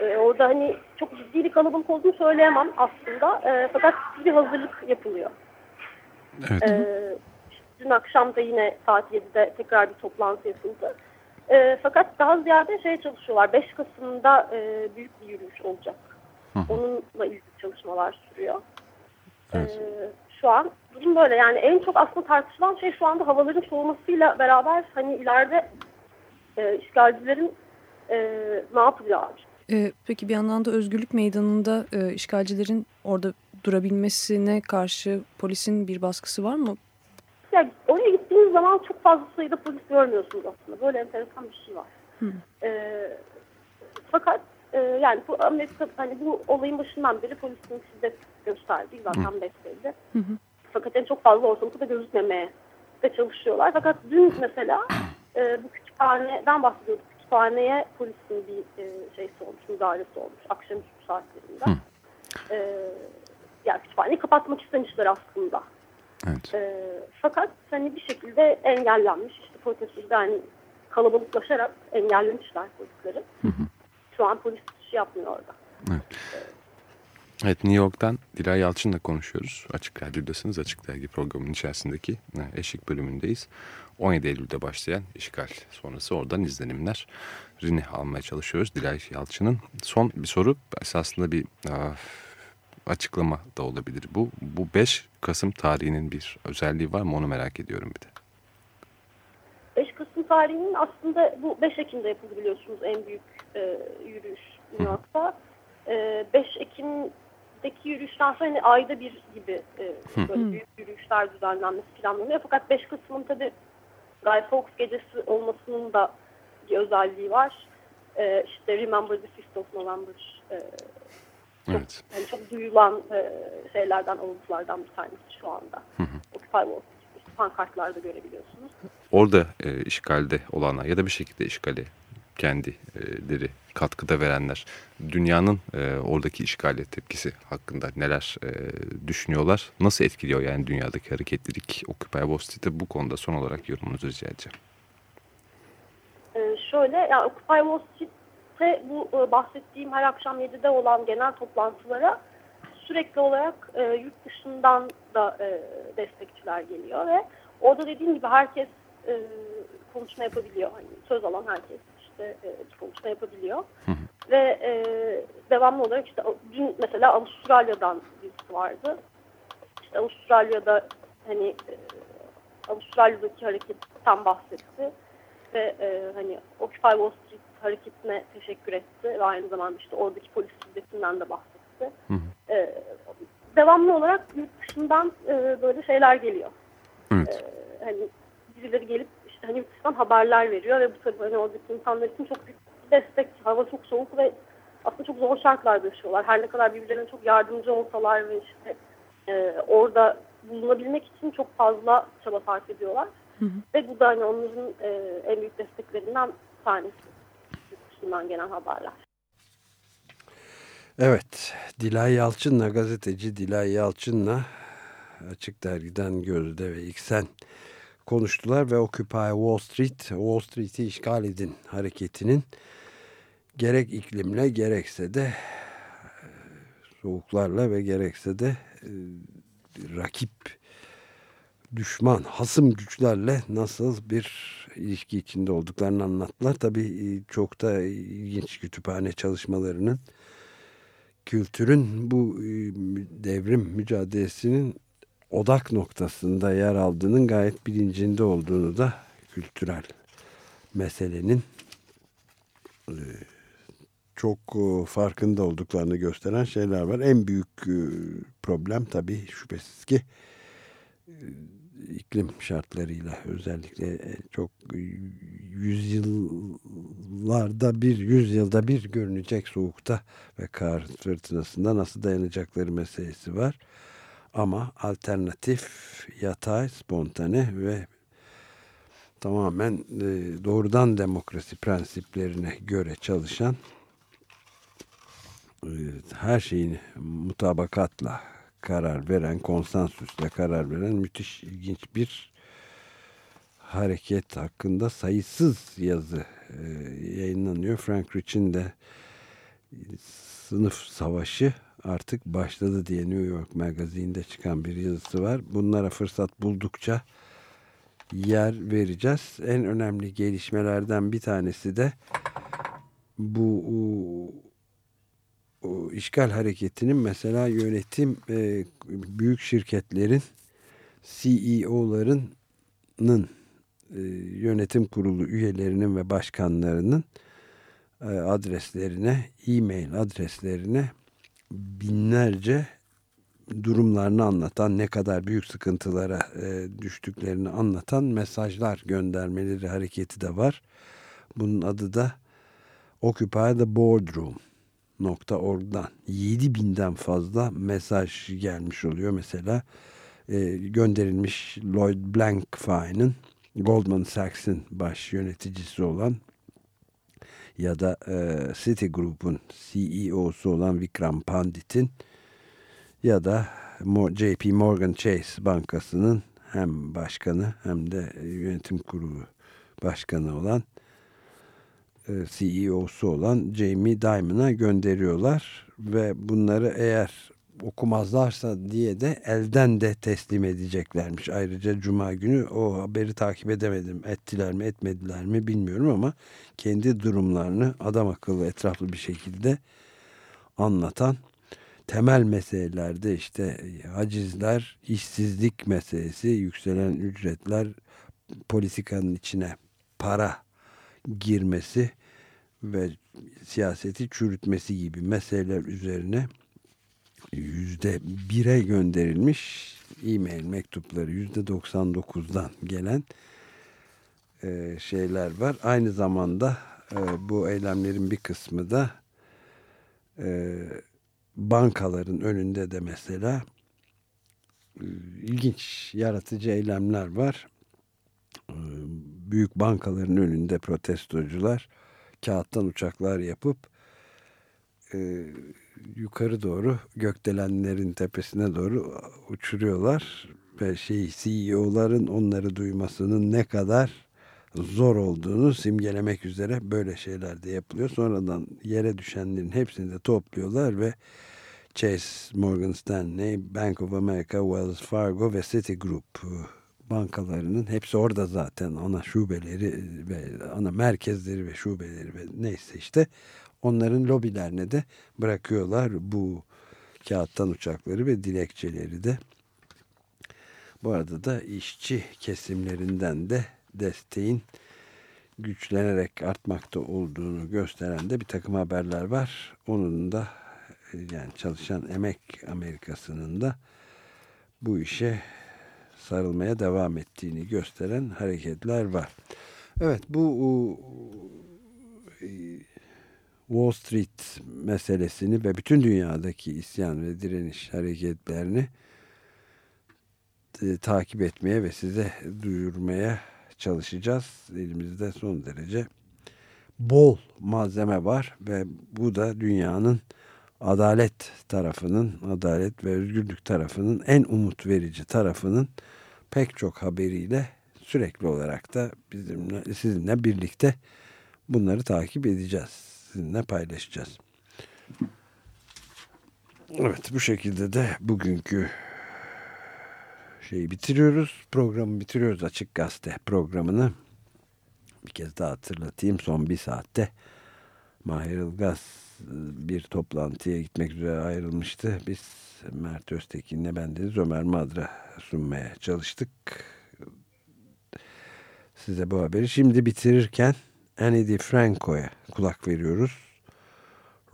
e, orada hani çok ciddi bir kalabalık olduğunu söyleyemem aslında. E, fakat bir hazırlık yapılıyor. Evet. Ee, dün akşam da yine saat 7'de tekrar bir toplantı yapıldı. E, fakat daha ziyade şey çalışıyorlar. 5 Kasım'da e, büyük bir yürüyüş olacak. Onunla ilgili çalışmalar sürüyor. Evet. E, şu an durum böyle. Yani en çok aslında tartışılan şey şu anda havaların soğumasıyla beraber hani ileride e, işgalcilerin e, ne yapacağı. Ee, peki bir yandan da Özgürlük Meydanı'nda e, işgalcilerin orada durabilmesine karşı polisin bir baskısı var mı? Yani oraya gittiğiniz zaman çok fazla sayıda polis görmüyorsunuz aslında. Böyle enteresan bir şey var. Ee, fakat e, yani bu Amerika hani bu olayın başından beri polisin şiddet gösterdiği zaten besbelli. Fakat en çok fazla ortalıkta da gözükmemeye de çalışıyorlar. Fakat dün mesela e, bu kütüphaneden bahsediyorduk. Kütüphaneye polisin bir e, şeysi olmuş, müdahalesi olmuş akşamüstü saatlerinde. E, yani kütüphaneyi kapatmak istemişler aslında. Evet. E, fakat hani bir şekilde engellenmiş. İşte protestoda hani kalabalıklaşarak engellemişler polisleri. Şu an polis şey yapmıyor orada. Evet New York'tan Dilay Yalçın'la konuşuyoruz. Açık Radyo'dasınız. Açık Dergi programının içerisindeki e, eşik bölümündeyiz. 17 Eylül'de başlayan işgal sonrası oradan izlenimler. Rini almaya çalışıyoruz Dilay Yalçın'ın. Son bir soru esasında bir e, açıklama da olabilir. Bu, bu 5 Kasım tarihinin bir özelliği var mı onu merak ediyorum bir de. 5 Kasım tarihinin aslında bu 5 Ekim'de yapıldı biliyorsunuz en büyük e, yürüyüş New. E, 5 Ekim'deki yürüyüşten sonra hani ayda bir gibi e, böyle büyük yürüyüşler düzenlenmesi planlanıyor. Fakat 5 Kasım'ın tabii Guy Fawkes gecesi olmasının da bir özelliği var. E, işte Remember the 5th of November e, Evet. yani çok duyulan e, şeylerden, alıntılardan bir tanesi şu anda. Occupy Wall Street pankartlarda görebiliyorsunuz. Orada e, işgalde olanlar ya da bir şekilde işgale kendileri katkıda verenler dünyanın e, oradaki işgale tepkisi hakkında neler e, düşünüyorlar? Nasıl etkiliyor yani dünyadaki hareketlilik Occupy Wall Street'e bu konuda son olarak yorumunuzu rica edeceğim. Ee, şöyle, yani Occupy Wall Street'te bu e, bahsettiğim her akşam 7'de olan genel toplantılara sürekli olarak e, yurt dışından da e, destekçiler geliyor ve orada dediğim gibi herkes e, konuşma yapabiliyor. Hani söz alan herkes işte e, konuşma yapabiliyor. Ve e, devamlı olarak işte dün mesela Avustralya'dan birisi vardı. İşte Avustralya'da hani e, Avustralya'daki hareketten bahsetti ve e, hani Occupy Wall Street hareketine teşekkür etti ve aynı zamanda işte oradaki polis şiddetinden de bahsetti. E, devamlı olarak yurt dışından e, böyle şeyler geliyor. Evet. E, hani birileri gelip hani dışından haberler veriyor ve bu tabii hani oradaki insanlar için çok büyük bir destek. Hava çok soğuk ve aslında çok zor şartlarda yaşıyorlar. Her ne kadar birbirlerine çok yardımcı olsalar ve işte e, orada bulunabilmek için çok fazla çaba sarf ediyorlar. Ve bu da hani onların e, en büyük desteklerinden bir tanesi. Dışından gelen haberler. Evet, Dilay Yalçın'la gazeteci Dilay Yalçın'la Açık Dergi'den Gözde ve İksen konuştular ve Occupy Wall Street, Wall Street'i işgal edin hareketinin gerek iklimle gerekse de soğuklarla ve gerekse de e, rakip düşman, hasım güçlerle nasıl bir ilişki içinde olduklarını anlattılar. Tabii e, çok da ilginç kütüphane çalışmalarının kültürün bu e, devrim mücadelesinin odak noktasında yer aldığının gayet bilincinde olduğunu da kültürel meselenin e, çok e, farkında olduklarını gösteren şeyler var. En büyük e, problem tabii şüphesiz ki iklim şartlarıyla özellikle çok yüzyıllarda bir yüzyılda bir görünecek soğukta ve kar fırtınasında nasıl dayanacakları meselesi var. Ama alternatif, yatay, spontane ve tamamen e, doğrudan demokrasi prensiplerine göre çalışan her şeyini mutabakatla karar veren, konsensüsle karar veren müthiş ilginç bir hareket hakkında sayısız yazı e, yayınlanıyor. Frank Rich'in de sınıf savaşı artık başladı diye New York Magazine'de çıkan bir yazısı var. Bunlara fırsat buldukça yer vereceğiz. En önemli gelişmelerden bir tanesi de bu o, o işgal hareketinin mesela yönetim e, büyük şirketlerin CEO'larının e, yönetim kurulu üyelerinin ve başkanlarının e, adreslerine, e-mail adreslerine binlerce durumlarını anlatan, ne kadar büyük sıkıntılara e, düştüklerini anlatan mesajlar göndermeleri hareketi de var. Bunun adı da Occupy the Boardroom .org'dan 7000'den fazla mesaj gelmiş oluyor. Mesela e, gönderilmiş Lloyd Blankfein Goldman Sachs'in baş yöneticisi olan ya da e, Citigroup'un CEO'su olan Vikram Pandit'in ya da JP Morgan Chase Bankası'nın hem başkanı hem de yönetim kurulu başkanı olan e, CEO'su olan Jamie Dimon'a gönderiyorlar. Ve bunları eğer okumazlarsa diye de elden de teslim edeceklermiş. Ayrıca Cuma günü o haberi takip edemedim. Ettiler mi etmediler mi bilmiyorum ama kendi durumlarını adam akıllı etraflı bir şekilde anlatan temel meselelerde işte hacizler, işsizlik meselesi, yükselen ücretler, politikanın içine para girmesi ve siyaseti çürütmesi gibi meseleler üzerine yüzde bire gönderilmiş e-mail mektupları yüzde 99'dan gelen e, şeyler var. Aynı zamanda e, bu eylemlerin bir kısmı da e, bankaların önünde de mesela e, ilginç yaratıcı eylemler var. E, büyük bankaların önünde protestocular kağıttan uçaklar yapıp e, yukarı doğru gökdelenlerin tepesine doğru uçuruyorlar ve şey CEO'ların onları duymasının ne kadar zor olduğunu simgelemek üzere böyle şeyler de yapılıyor. Sonradan yere düşenlerin hepsini de topluyorlar ve Chase, Morgan Stanley, Bank of America, Wells Fargo ve Citigroup bankalarının hepsi orada zaten ana şubeleri ve ana merkezleri ve şubeleri ve neyse işte onların lobilerine de bırakıyorlar bu kağıttan uçakları ve dilekçeleri de. Bu arada da işçi kesimlerinden de desteğin güçlenerek artmakta olduğunu gösteren de bir takım haberler var. Onun da yani çalışan emek Amerikası'nın da bu işe sarılmaya devam ettiğini gösteren hareketler var. Evet bu Wall Street meselesini ve bütün dünyadaki isyan ve direniş hareketlerini e, takip etmeye ve size duyurmaya çalışacağız. Elimizde son derece bol malzeme var ve bu da dünyanın adalet tarafının, adalet ve özgürlük tarafının en umut verici tarafının pek çok haberiyle sürekli olarak da bizimle, sizinle birlikte bunları takip edeceğiz sizinle paylaşacağız. Evet bu şekilde de bugünkü şeyi bitiriyoruz. Programı bitiriyoruz Açık Gazete programını. Bir kez daha hatırlatayım. Son bir saatte Mahir Ilgaz e, bir toplantıya gitmek üzere ayrılmıştı. Biz Mert Öztekin'le bendeniz Ömer Madra sunmaya çalıştık. Size bu haberi şimdi bitirirken Annie DiFranco'ya kulak veriyoruz.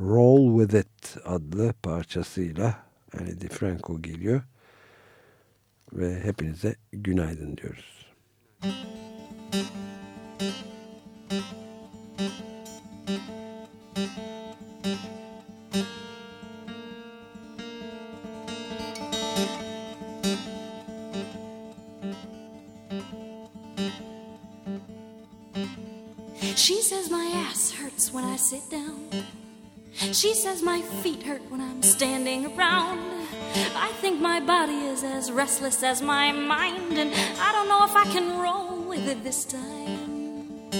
Roll With It adlı parçasıyla Annie DiFranco geliyor. Ve hepinize günaydın diyoruz. Müzik She says my ass hurts when I sit down. She says my feet hurt when I'm standing around. I think my body is as restless as my mind, and I don't know if I can roll with it this time.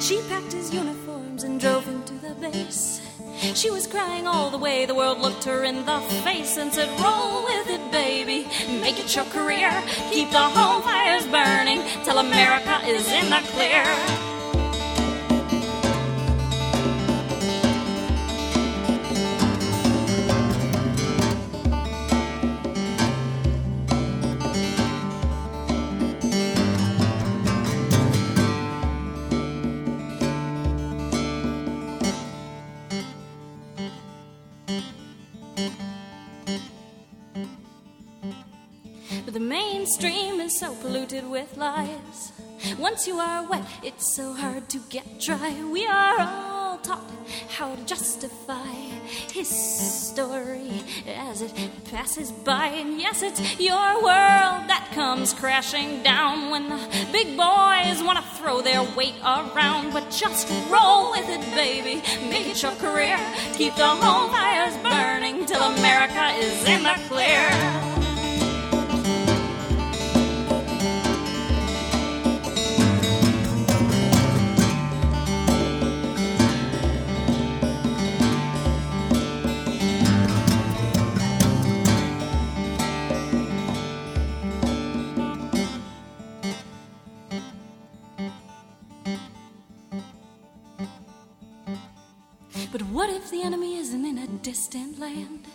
She packed his uniforms and drove him to the base. She was crying all the way. The world looked her in the face and said, Roll with it, baby. Make it your career. Keep the home fires burning till America is in the clear. Stream is so polluted with lies. Once you are wet, it's so hard to get dry. We are all taught how to justify history as it passes by. And yes, it's your world that comes crashing down when the big boys want to throw their weight around. But just roll with it, baby. Make it your career. Keep the home fires burning till America is in the clear. Distant land?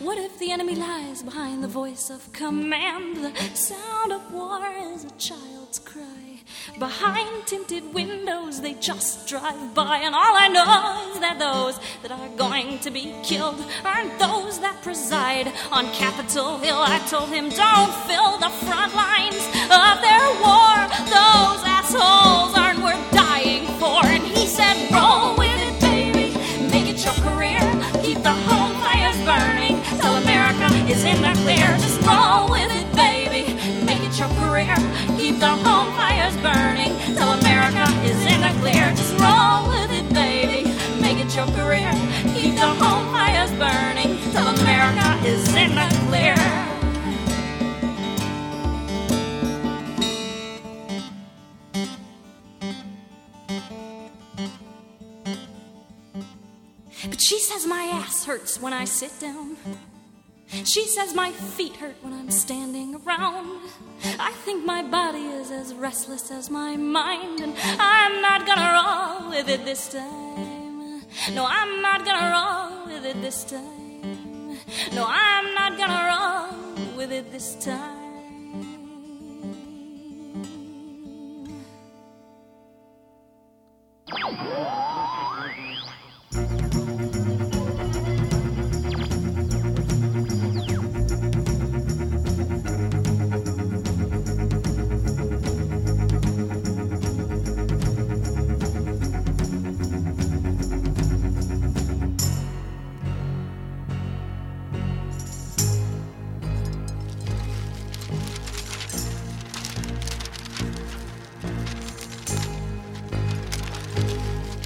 What if the enemy lies behind the voice of command? The sound of war is a child's cry. Behind tinted windows, they just drive by. And all I know is that those that are going to be killed aren't those that preside on Capitol Hill. I told him, don't fill the front lines of their war. Those assholes is in the clear. Just roll with it, baby. Make it your career. Keep the home fires burning till America is in the clear. Just roll with it, baby. Make it your career. Keep the home fires burning till America is in the clear. But she says my ass hurts when I sit down. She says my feet hurt when I'm standing around. I think my body is as restless as my mind, and I'm not gonna roll with it this time. No, I'm not gonna roll with it this time. No, I'm not gonna roll with it this time.